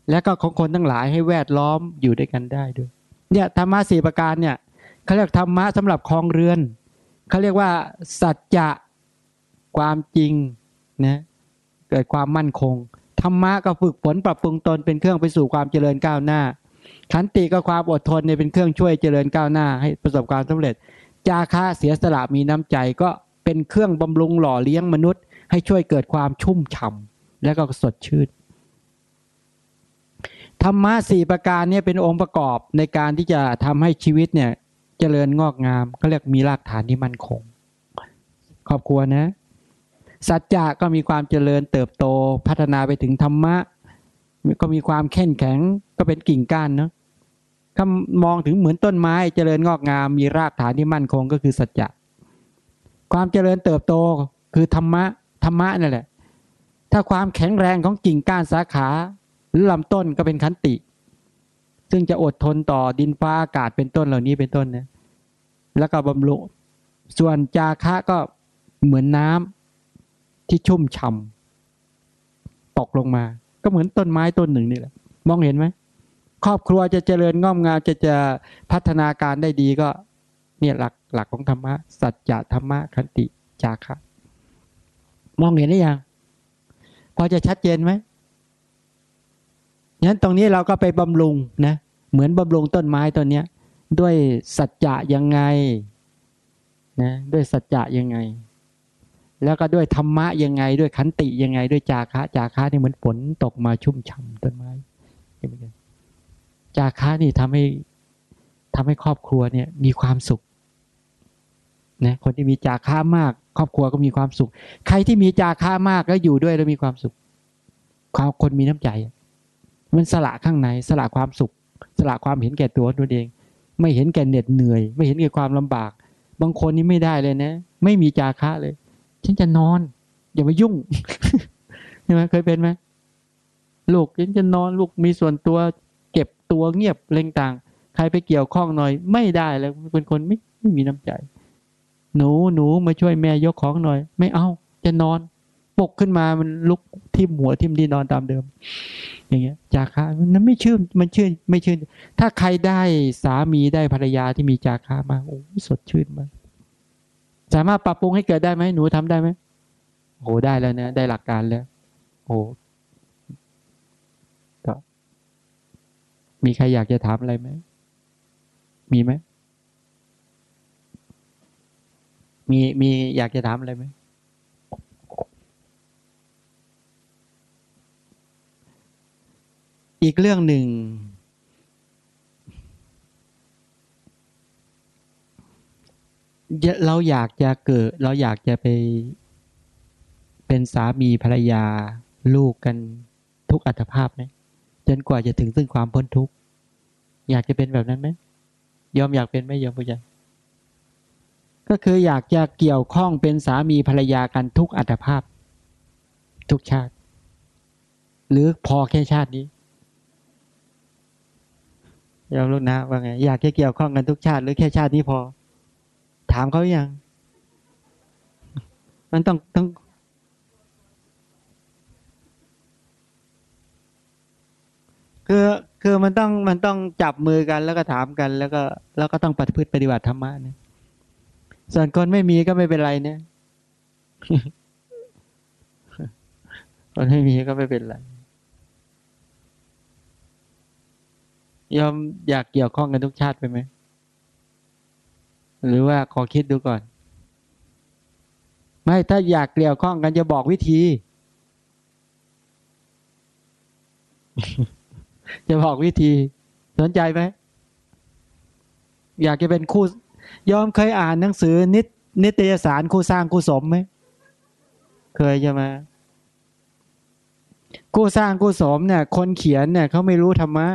และก็ของคนทั้งหลายให้แวดล้อมอยู่ด้วยกันได้ด้วย เนี่ยธรรมะสี่ประการเนี่ยเขาเรียกธรรมะสำหรับคลองเรือนเขาเรียกว่า สัจจะความจริงนะเกิดความมั่นคงธรรมะก็ฝึกฝนปรับปรุงตนเป็นเครื่องไปสู่ความเจริญก้าวหน้า ขันติก็ความอดทนเนี่ยเป็นเครื่องช่วยเจริญก้าวหน้าให้ประสบความสำเร็จ จาคะเสียสละมีน้ำใจก็เป็นเครื่องบำรุงหล่อเลี้ยงมนุษย์ ให้ช่วยเกิดความชุ่มฉ่าและก็สดชื่นธรรมะสี่ประการเนี้เป็นองค์ประกอบในการที่จะทำให้ชีวิตเนี่ยเจริญงอกงามก็เรียกมีรากฐานที่มั่นคง ครอบครัวนะ สัจจะก็มีความเจริญเติบโตพัฒนาไปถึงธรรมะ ก็มีความเข้มแข็งก็เป็นกิ่งก้านเนาะ ถ้ามองถึงเหมือนต้นไม้เจริญงอกงาม มีรากฐานที่มั่นคงก็คือสัจจะความเจริญเติบโตคือธรรมะธรรมะนั่นแหละ ถ้าความแข็งแรงของกิ่งก้านสาขาหรือลำต้นก็เป็นขันติ ซึ่งจะอดทนต่อดินฟ้าอากาศเป็นต้นเหล่านี้เป็นต้นนะแล้วก็บำรุงส่วนจาคะก็เหมือนน้ำที่ชุ่มฉ่ำตกลงมา ก็เหมือนต้นไม้ต้นหนึ่งนี่แหละ มองเห็นไหม ครอบครัวจะเจริญงอมงามจะจะพัฒนาการได้ดีก็เนี่ยหลักหลักของธรรมะสัจจะธรรมะคันติจาคะมองเห็นหรือยังพอจะชัดเจนไหมงั้นตรงนี้เราก็ไปบำรุงนะเหมือนบำรุงต้นไม้ต้นเนี้ยด้วยสัจจะยังไงนะด้วยสัจจะยังไง แล้วก็ด้วยธรรมะยังไง ด้วยขันติยังไง ด้วยจาคะ จาคะนี่เหมือนฝนตกมาชุ่มฉ่าต้นไม้ จาคะนี่ทำให้ทำให้ครอบครัวเนี่ยมีความสุขนะคนที่มีจาคะมาก ครอบครัวก็มีความสุข ใครที่มีจาคะมากแล้วอยู่ด้วยแล้วมีความสุขความคนมีน้ำใจ มันสละข้างในสละความสุข สละความเห็นแก่ตัวตัวเอง ไม่เห็นแก่เหน็ดเหนื่อย ไม่เห็นแก่ความลำบาก บางคนนี่ไม่ได้เลยนะ ไม่มีจาคะเลย ฉันจะนอน อย่ามายุ่งใช่ไหมเคยเป็นไหมลูกฉันจะนอนลูกมีส่วนตัว ตัวเงียบเร่งต่าง ใครไปเกี่ยวข้องหน่อย ไม่ได้แล้วเป็นคนไม่ไม่มีน้ำใจ หนูหนูมาช่วยแม่ยกของหน่อย ไม่เอา จะนอนปกขึ้นมามันลุกทิ่มหัวทิ่มดีนอนตามเดิม อย่างเงี้ย จาคะมันไม่ชื่นมันชื่นไม่ชื่น ถ้าใครได้สามีได้ภรรยาที่มีจาคะมาโอ้สดชื่นมากสามารถปรับปรุงให้เกิดได้ไหมหนูทำได้ไหมโอ้ได้แล้วเนะได้หลักการแล้วโอ้ก็ มีใครอยากจะถามอะไรไหม มีไหม มีมีอยากจะถามอะไรไหม อีกเรื่องหนึ่ง เราอยากจะเกิด เราอยากจะไป เป็นสามีภรรยาลูกกันทุกอัตภาพไหม จนกว่าจะถึงซึ่งความพ้นทุกข์อยากจะเป็นแบบนั้นไหมยอมอยากเป็นไหมยอมผู้ใหญ่ก็คืออยากจะเกี่ยวข้องเป็นสามีภรรยากันทุกอัตภาพ ทุกชาติ หรือพอแค่ชาตินี้ยอมลูกนะว่าไงอยากจะเกี่ยวข้องกันทุกชาติ หรือแค่ชาตินี้พอ ถามเขาอย่าง มันต้องต้อง คือคือมันต้องมันต้องจับมือกันแล้วก็ถามกัน แล้วก็แล้วก็ต้องปฏิพฤติปฏิบัติธรรมะเนี่ยส่วนคนไม่มีก็ไม่เป็นไรเนี่ยคนไม่มีก็ไม่เป็นไรยอมอยากเกี่ยวข้องกันทุกชาติไปไหมหรือว่าขอคิดดูก่อน ไม่ถ้าอยากเกี่ยวข้องกันจะบอกวิธี จะบอกวิธีสนใจไหมอยากจะเป็นคู่ยอมเคยอ่านหนังสือนิตนิตยสารคู่สร้างคู่สมไหมเคยใช่ไหมคู่สร้างคู่สมเนี่ย คนเขียนเนี่ยเขาไม่รู้ธรรมะ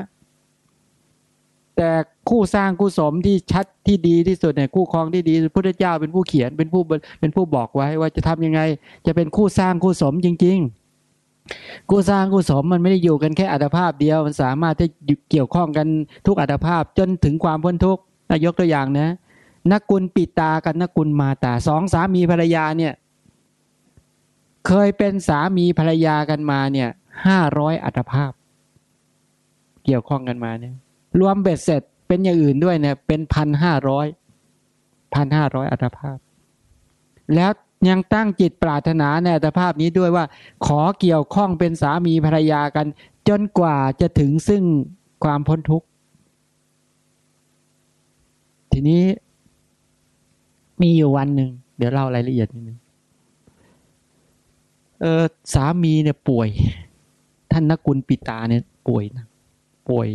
แต่คู่สร้างคู่สมที่ชัดที่ดีที่สุดเนี่ยคู่ครองที่ดีพระพุทธเจ้าเป็นผู้เขียนเป็นผู้เป็นผู้บอกไว้ว่าจะทำยังไง จะเป็นคู่สร้างคู่สมจริง ๆ คู่สร้างคู่สมมันไม่ได้อยู่กันแค่อัตภาพเดียว มันสามารถที่เกี่ยวข้องกันทุกอัตภาพจนถึงความพ้นทุกข์ยกตัวอย่างนะนักกุลปิตากับนักกุลมาตาสองสามีภรรยาเนี่ย เคยเป็นสามีภรรยากันมาเนี่ยห้าร้อยอัตภาพ เกี่ยวข้องกันมาเนี่ย รวมเบ็ดเสร็จเป็นอย่างอื่นด้วยเนี่ย เป็นพันห้าร้อยพันห้าร้อยอัตภาพ แล้ว ยังตั้งจิตปรารถนาในอัตภาพนี้ด้วยว่า ขอเกี่ยวข้องเป็นสามีภรรยากัน จนกว่าจะถึงซึ่งความพ้นทุกข์ ทีนี้มีอยู่วันหนึ่ง เดี๋ยวเล่ารายละเอียดนิดนึงเออสามีเนี่ยป่วย ท่านนักกุลปิตาเนี่ยป่วยนะป่วย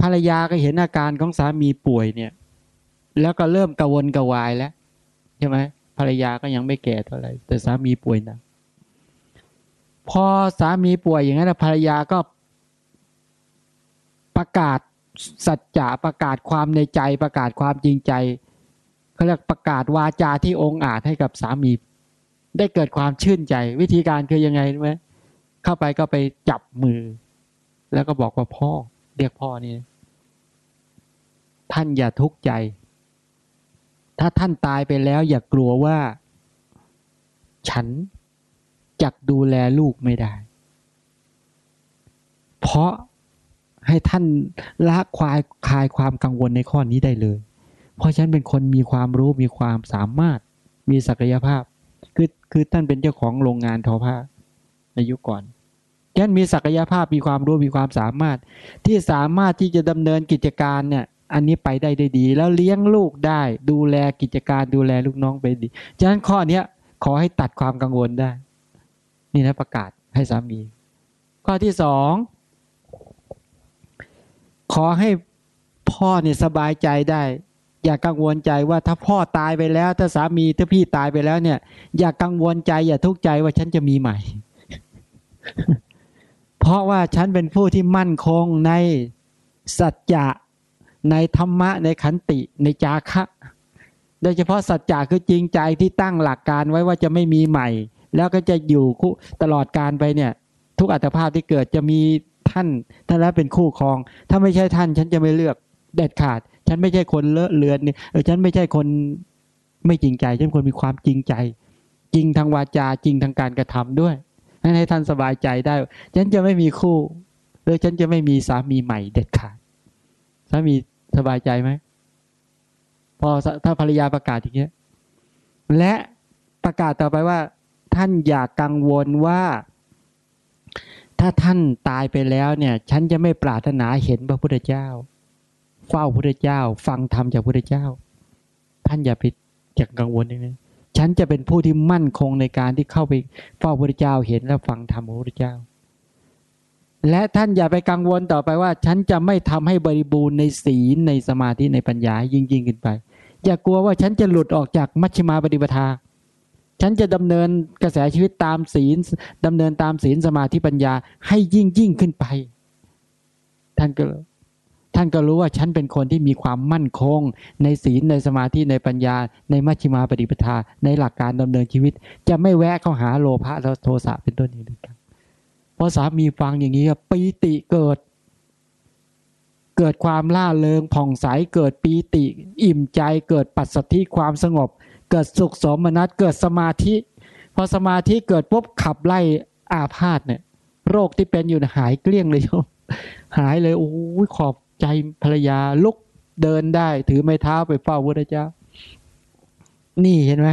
ภรรยาก็เห็นอาการของสามีป่วยเนี่ย แล้วก็เริ่มกระวนกระวายแล้ว ช่ไหมภรรยาก็ยังไม่แก่เท่าไหร่แต่สามีป่วยหนะพอสามีป่วยอย่างนั้นภรรยาก็ประกาศสัจจะประกาศความในใจประกาศความจริงใจเขาเรียกประกาศวาจาที่องค์อาจให้กับสามี ได้เกิดความชื่นใจ วิธีการคือยังไงรู้ไหมเข้าไปก็ไปจับมือ แล้วก็บอกว่าพ่อ เรียกพ่อนี่ท่านอย่าทุกข์ใจ ถ้าท่านตายไปแล้ว อย่ากลัวว่า ฉันจักดูแลลูกไม่ได้ เพราะให้ท่านละควายคลายความกังวลในข้อนี้ได้เลย เพราะฉันเป็นคนมีความรู้มีความสามารถมีศักยภาพ คือคือท่านเป็นเจ้าของโรงงานทอผ้าในยุคก่อนฉันมีศักยภาพมีความรู้มีความสามารถ ที่สามารถที่จะดำเนินกิจการเนี่ย อันนี้ไปได้ได้ดี แล้วเลี้ยงลูกได้ ดูแลกิจการดูแลลูกน้องไปดีฉะนั้นข้อเนี้ยขอให้ตัดความกังวลได้ นี่นะประกาศให้สามี ข้อที่สองขอให้พ่อเนี่ยสบายใจได้ อย่ากังวลใจว่าถ้าพ่อตายไปแล้ว ถ้าสามีถ้าพี่ตายไปแล้วเนี่ย อย่ากังวลใจอย่าทุกข์ใจว่าฉันจะมีใหม่ เพราะว่าฉันเป็นผู้ที่มั่นคงในสัจจะ ในธรรมะในขันติในจาคะ โดยเฉพาะสัจจะคือจริงใจที่ตั้งหลักการไว้ว่าจะไม่มีใหม่ แล้วก็จะอยู่คู่ตลอดการไปเนี่ย ทุกอัตภาพที่เกิดจะมีท่านท่านแล้วเป็นคู่ครอง ถ้าไม่ใช่ท่านฉันจะไม่เลือกเด็ดขาด ฉันไม่ใช่คนเลอะเลือนเนี่ยฉันไม่ใช่คนไม่จริงใจฉันคนมีความจริงใจ จริงทางวาจาจริงทางการกระทำด้วยให้ให้ท่านสบายใจได้ ฉันจะไม่มีคู่หรือฉันจะไม่มีสามีใหม่เด็ดขาดสามี สบายใจไหมพอถ้าภรรยาประกาศอย่างเงี้ยและประกาศต่อไปว่า ท่านอย่ากกังวลว่า ถ้าท่านตายไปแล้วเนี่ย ฉันจะไม่ปรารถนาเห็นพระพุทธเจ้า เฝ้าพระพุทธเจ้า ฟังธรรมจากพระพุทธเจ้า ท่านอย่าไปอย่ากกังวลอย่างนี้ฉันจะเป็นผู้ที่มั่นคงในการที่เข้าไปเฝ้าพระพุทธเจ้าเห็นและฟังธรรมของพระพุทธเจ้า และท่านอย่าไปกังวลต่อไปว่า ฉันจะไม่ทำให้บริบูรณ์ในศีลในสมาธิในปัญญายิ่งยิ่งขึ้นไป อย่ากลัวว่าฉันจะหลุดออกจากมัชฌิมาปฏิปทา ฉันจะดำเนินกระแสชีวิตตามศีลดำเนินตามศีลสมาธิปัญญาให้ยิ่งยิ่งขึ้นไป ท่านก็ท่านก็รู้ว่าฉันเป็นคนที่มีความมั่นคง ในศีลในสมาธิในปัญญา ในมัชฌิมาปฏิปทา ในหลักการดำเนินชีวิต จะไม่แวะเข้าหาโลภะและโทสะเป็นต้นนี้เลย เพราะสามีฟังอย่างนี้ปีติเกิด เกิดความล่าเริงผ่องใสเกิดปีติ อิ่มใจเกิดปัสสัทธิความสงบ เกิดสุขสมนัตเกิดสมาธิ พอสมาธิเกิดปุ๊บขับไล่อาพาธเนี่ย โรคที่เป็นอยู่หายเกลี้ยงเลยโยมหายเลยโอ้ยขอบใจภรรยาลุกเดินได้ ถือไม้เท้าไปเฝ้าพระเจ้า นี่เห็นไหม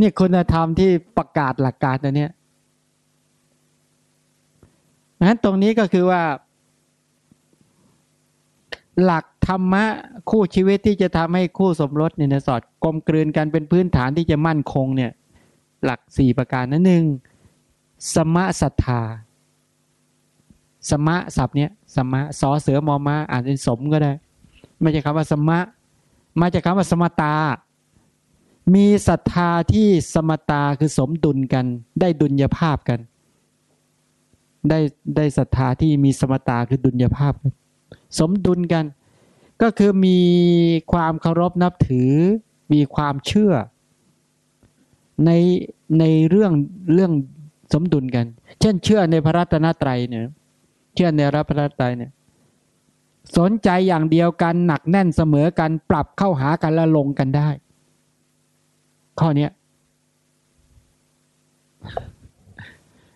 นี่คุณธรรมที่ประกาศหลักการตัวเนี้ยนั้นตรงนี้ก็คือว่า หลักธรรมะคู่ชีวิตที่จะทำให้คู่สมรสเนี่ยสอดกลมกลืนกันเป็นพื้นฐานที่จะมั่นคงเนี่ย หลักสี่ประการนั้นหนึ่งสมะศรัทธา สมะศัพท์เนี้ยสมะสอเสือมอมาอ่านเป็นสมก็ได้ ไม่ใช่คำว่าสมะมาจากคำว่าสมตา มีศรัทธาที่สมตาคือสมดุลกัน ได้ดุลยภาพกัน ได้ได้ศรัทธาที่มีสมตาคือดุลยภาพกันสมดุลกัน ก็คือมีความเคารพนับถือ มีความเชื่อ ในในเรื่องเรื่องสมดุลกัน เช่นเชื่อในพระรัตนตรัยเนี่ยเชื่อในพระรัตนตรัยเนี่ยสนใจอย่างเดียวกันหนักแน่นเสมอกันปรับเข้าหากันและลงกันได้ ข้อนี้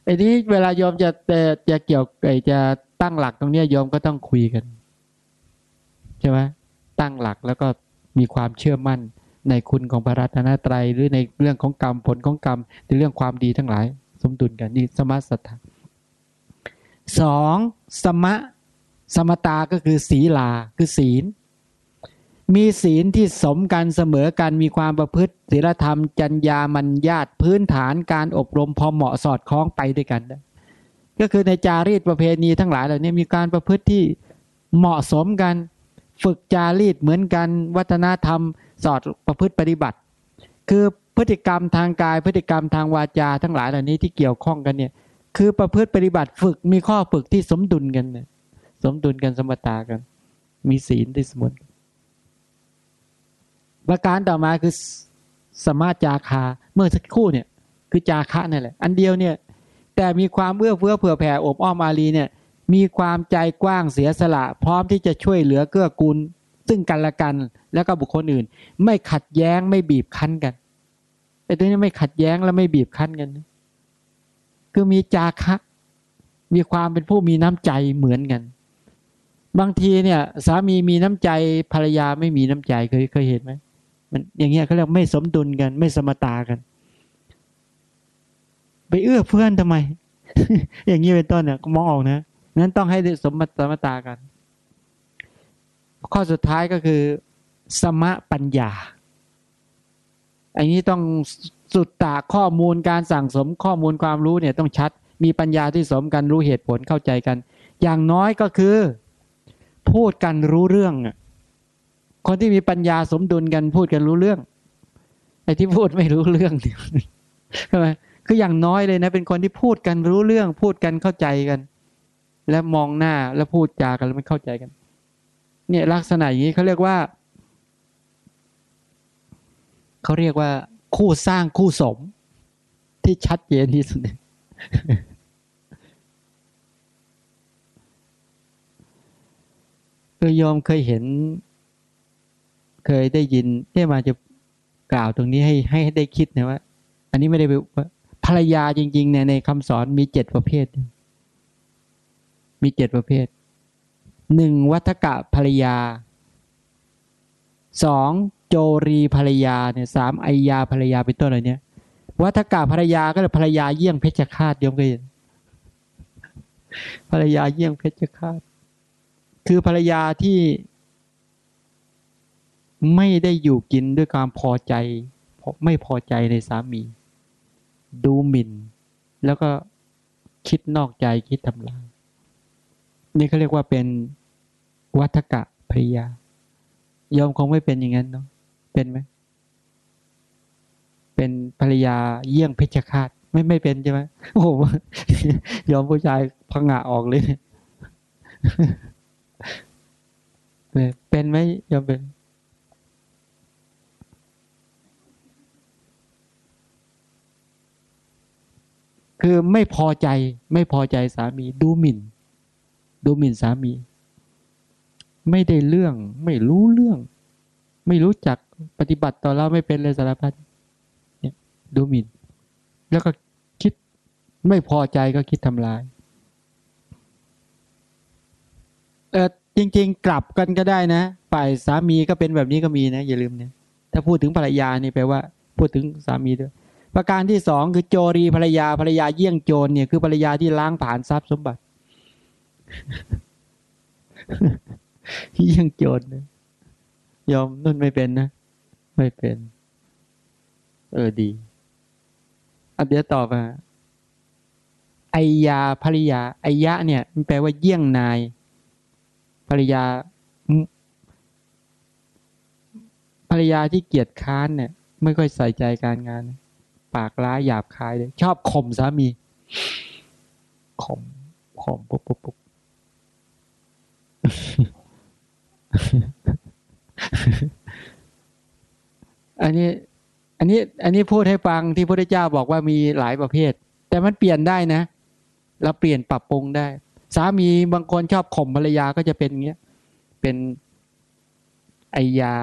ไอ้นี้เวลาโยมจะจะเกี่ยวไอจะตั้งหลักตรงนี้โยมก็ต้องคุยกันใช่ไหมตั้งหลักแล้วก็มีความเชื่อมั่นในคุณของพระรัตนตรัยหรือในเรื่องของกรรมผลของกรรมในเรื่องความดีทั้งหลาย สมดุลกันนี่สมาสัทธาสองสมะสมตาก็คือศีลาคือศีล มีศีลที่สมกันเสมอกันมีความประพฤติศีลธรรมจัญญามัญญาตพื้นฐานการอบรมพอเหมาะสอดคล้องไปด้วยกัน ก็คือในจารีตประเพณีทั้งหลายเหล่านี้มีการประพฤติที่เหมาะสมกัน ฝึกจารีตเหมือนกัน วัฒนธรรมสอดประพฤติปฏิบัติ คือพฤติกรรมทางกาย พฤติกรรมทางวาจาทั้งหลายเหล่านี้ที่เกี่ยวข้องกันเนี่ยคือประพฤติปฏิบัติฝึกมีข้อฝึกที่สมดุลกันสมดุลกันสมบตากัน มีศีลที่สมดุล ประการต่อมาคือสมาจาคาเมื่อสักครู่เนี่ยคือจาคะนั่นแหละ อันเดียวเนี่ยแต่มีความเอื้อเฟื้อเผื่อแผ่อบอ้อมอารีเนี่ยมีความใจกว้างเสียสละ พร้อมที่จะช่วยเหลือเกื้อกูล ซึ่งกันและกัน แล้วก็บุคคลอื่น ไม่ขัดแย้งไม่บีบคั้นกันไอ้ตัวนี้ไม่ขัดแย้งและไม่บีบคั้นกัน คือมีจาคะ มีความเป็นผู้มีน้ำใจเหมือนกัน บางทีเนี่ย สามีมีน้ำใจภรรยาไม่มีน้ำใจเคยเคยเห็นไหม มันอย่างเงี้ยเขาเรียกไม่สมดุลกัน ไม่สมตากัน ไปเอื้อเพื่อนทำไม อย่างนี้เป็นต้นเนี่ยมองออกนะนั้นต้องให้สมสมตากัน ข้อสุดท้ายก็คือ สมะปัญญา อันนี้ต้องสุดตาข้อมูลการสั่งสมข้อมูลความรู้เนี่ยต้องชัด มีปัญญาที่สมกันรู้เหตุผลเข้าใจกัน อย่างน้อยก็คือ พูดกันรู้เรื่องอะ คนที่มีปัญญาสมดุลกันพูดกันรู้เรื่องไอ้ที่พูดไม่รู้เรื่องใช่ไหมคืออย่างน้อยเลยนะ เป็นคนที่พูดกันรู้เรื่อง พูดกันเข้าใจกัน แล้วมองหน้าแล้วพูดจากันแล้วมันเข้าใจกัน เนี่ยลักษณะอย่างนี้เขาเรียกว่าเขาเรียกว่า คู่สร้างคู่สม ที่ชัดเจนที่สุดเออยอมเคยเห็น เคยได้ยินที่มาจะกล่าวตรงนี้ให้ให้ได้คิดนะว่า อันนี้ไม่ได้ว่าภรรยาจริงๆเนี่ยในคำสอนมีเจ็ดประเภท มีเจ็ดประเภทหนึ่งวัฏกะภรรยาสองโจรีภรรยาเนี่ยสามไอยาภรรยาเป็นต้นอะไรเนี่ยวัฏกะภรรยาก็เลยภรรยาเยี่ยงเพชฌฆาตยมเคยเห็นภรรยาเยี่ยงเพชฌฆาตคือภรรยาที่ ไม่ได้อยู่กินด้วยความพอใจไม่พอใจในสามี ดูหมิ่น แล้วก็คิดนอกใจคิดทำลายนี่เขาเรียกว่าเป็นวัฏกะภริยายอมคงไม่เป็นอย่างนั้นเนาะเป็นไหมเป็นภรรยาเยี่ยงเพชฌฆาตไม่ไม่เป็นใช่ไหมโอ้โหยอมผู้ชายพังงะออกเลย เป็นไหมยอมเป็น คือไม่พอใจไม่พอใจสามีดูหมิ่น ดูหมิ่นสามี ไม่ได้เรื่อง ไม่รู้เรื่อง ไม่รู้จักปฏิบัติต่อเราไม่เป็นเลยสารพัดเนี่ยดูหมิ่น แล้วก็คิดไม่พอใจก็คิดทำลายเออจริง ๆ กลับกันก็ได้นะฝ่ายสามีก็เป็นแบบนี้ก็มีนะอย่าลืมเนี่ยถ้าพูดถึงภรรยานี่แปลว่า พูดถึงสามีด้วย ประการที่สองคือโจรีภรรยาภรรยาเยี่ยงโจรเนี่ยคือภรรยาที่ล้างผ่านทรัพย์สมบัติ เยี่ยงโจรเนี่ยยอมนุ่นไม่เป็นนะ ไม่เป็น เออดีอันเดียวต่อมาไอยาภรรยาไอยะ เนี่ย มันแปลว่าเยี่ยงนายภรรยาภรรยาที่เกียจค้านเนี่ย ไม่ค่อยใส่ใจการงาน ปากร้ายหยาบคายเลยชอบข่มสามีข่มข่มปุ๊บปุ๊บปุ๊บอันนี้ อันนี้ อันนี้พูดให้ฟังที่พระเจ้าบอกว่ามีหลายประเภท แต่มันเปลี่ยนได้นะเราเปลี่ยนปรับปรุงได้ สามีบางคนชอบข่มภรรยาก็จะเป็นอย่างเงี้ย เป็นไอยา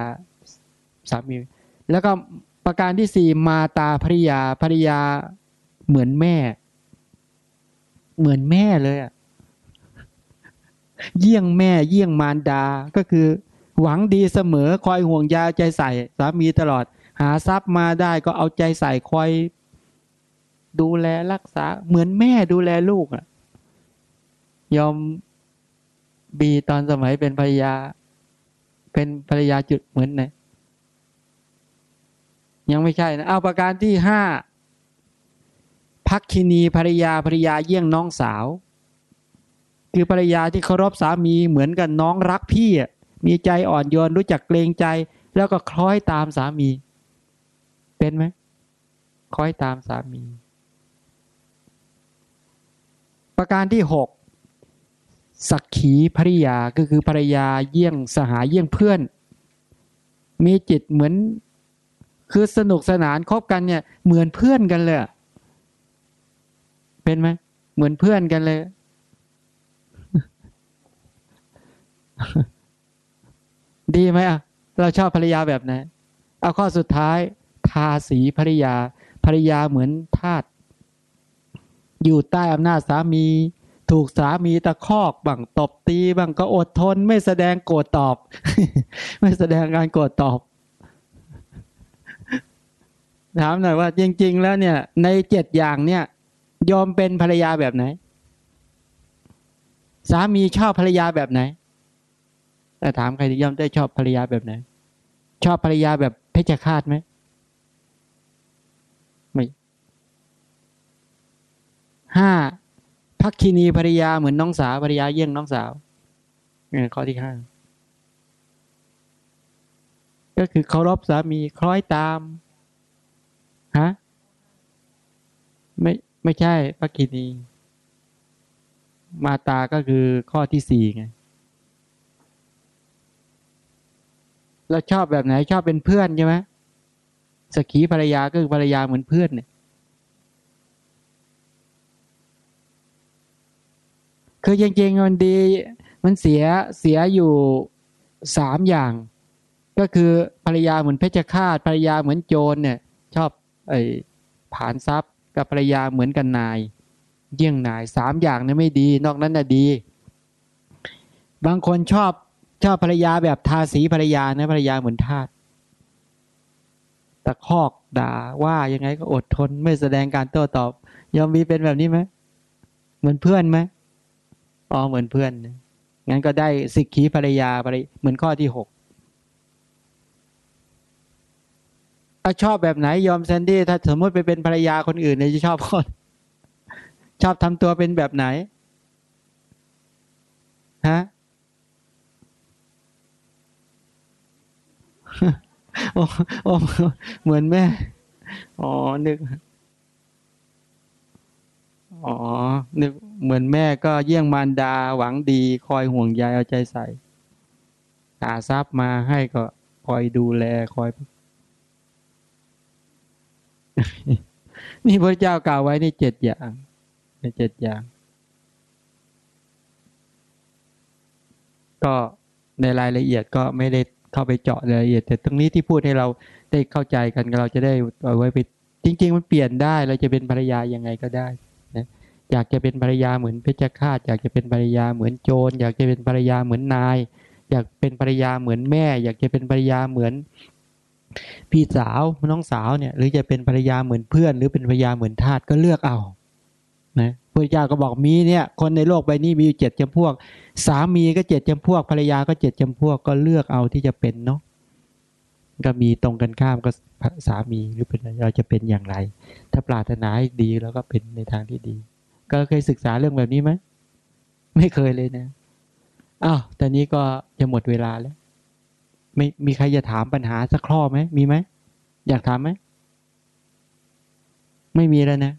สามี แล้วก็ ประการที่สี่มาตาภริยาภริยาเหมือนแม่ เหมือนแม่เลยอะเยี่ยงแม่เยี่ยงมารดาก็คือ หวังดีเสมอคอยห่วงยาใจใส่สามีตลอด หาทรัพย์มาได้ก็เอาใจใส่คอย ดูแลรักษา เหมือนแม่ดูแลลูกอะยอมบีตอนสมัยเป็นภรรยา เป็นภรรยาจุดเหมือนไหน ยังไม่ใช่นะเอาประการที่ห้าพักคินีภรรยาภรรยาเยี่ยงน้องสาว คือภรรยาที่เคารพสามีเหมือนกับน้องรักพี่มีใจอ่อนโยนรู้จักเกรงใจ แล้วก็คล้อยตามสามี เป็นไหมคล้อยตามสามี ประการที่หกสักขีภริยาก็คือภรรยาเยี่ยงสหายเยี่ยงเพื่อน มีจิตเหมือน คือสนุกสนานคบกันเนี่ย เหมือนเพื่อนกันเลยเป็นไหมเหมือนเพื่อนกันเลย ดีไหมอะ เราชอบภรรยาแบบไหนเอาข้อสุดท้ายทาสีภรรยาภรรยาเหมือนทาสอยู่ใต้อำนาจสามี ถูกสามีตะคอกบังตบตีบังก็อดทน ไม่แสดงโกรธตอบ ไม่แสดงการโกรธตอบ ถามหน่อยว่าจริง ๆ แล้วเนี่ย ในเจ็ดอย่างเนี่ย ยอมเป็นภรรยาแบบไหน สามีชอบภรรยาแบบไหน แต่ถามใครที่ยอมได้ชอบภรรยาแบบไหน ชอบภรรยาแบบเพชฌฆาตไหมไม่ห้าพักคินีภรรยาเหมือนน้องสาวภรรยาเยี่ยงน้องสาวเนี่ยข้อที่ห้าก็คือเคารพสามีคล้อยตาม ฮะ ไม่ไม่ใช่พักคินี มาตาก็คือข้อที่สี่ไงเราชอบแบบไหนชอบเป็นเพื่อนใช่ไหมสกีภรรยาก็คือภรรยาเหมือนเพื่อนเนี่ยคือจริงๆมันดี มันเสียเสียอยู่สามอย่าง ก็คือภรรยาเหมือนเพชฌฆาตภรรยาเหมือนโจรเนี่ย ชอบ ไอ้ผานทรัพย์กับภรรยาเหมือนกันนาย เยี่ยงนายสามอย่างนี่ไม่ดี นอกนั้นน่ะดี บางคนชอบชอบภรรยาแบบทาสีภรรยานะภรรยาเหมือนทาสตะคอกด่าว่ายังไงก็อดทนไม่แสดงการโต้ตอบยอมมีเป็นแบบนี้ไหมเหมือนเพื่อนไหมอ๋อเหมือนเพื่อนงั้นก็ได้สิกขีภรรยาเหมือนข้อที่หก ถ้าชอบแบบไหนยอมแซนดี้ถ้าสมมติไปเป็นภรรยาคนอื่นเนี่ยจะชอบคนชอบทำตัวเป็นแบบไหนฮะโอ้โอ้เหมือนแม่อ๋อนึกอ๋อนึกเหมือนแม่ก็เยี่ยงมารดาหวังดี คอยห่วงใยเอาใจใส่หาทรัพย์มาให้ก็คอยดูแลคอย นี่พระเจ้ากล่าวไว้ในเจ็ดอย่างในเจ็ดอย่าง ก็ในรายละเอียดก็ไม่ได้เข้าไปเจาะรายละเอียด แต่ตรงนี้ที่พูดให้เราได้เข้าใจกันเราจะได้เอาไว้ไปจริง ๆ มันเปลี่ยนได้เราจะเป็นภรรยายังไงก็ได้นะอยากจะเป็นภรรยาเหมือนเพชฌฆาตอยากจะเป็นภรรยาเหมือนโจรอยากจะเป็นภรรยาเหมือนนาย อยากเป็นภรรยาเหมือนแม่ อยากจะเป็นภรรยาเหมือน พี่สาวน้องสาวเนี่ย หรือจะเป็นภรรยาเหมือนเพื่อน หรือเป็นภรรยาเหมือนทาสก็เลือกเอานะพระเจ้าก็บอกมีเนี่ย คนในโลกใบนี้มีอยู่เจ็ดจำพวก สามีก็เจ็ดจำพวก ภรรยาก็เจ็ดจำพวก ก็เลือกเอาที่จะเป็นเนาะก็มีตรงกันข้ามก็สามีหรือเป็นเราจะเป็นอย่างไร ถ้าปรารถนาดีแล้วก็เป็นในทางที่ดี ก็เคยศึกษาเรื่องแบบนี้ไหมไม่เคยเลยนะอ้าวตอนนี้ก็จะหมดเวลาแล้ว ไม่มีใครจะถามปัญหาสักข้อไหมมีไหมอยากถามไหมไม่มีแล้วนะ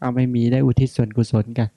เอาไม่มีได้อุทิศส่วนกุศลกัน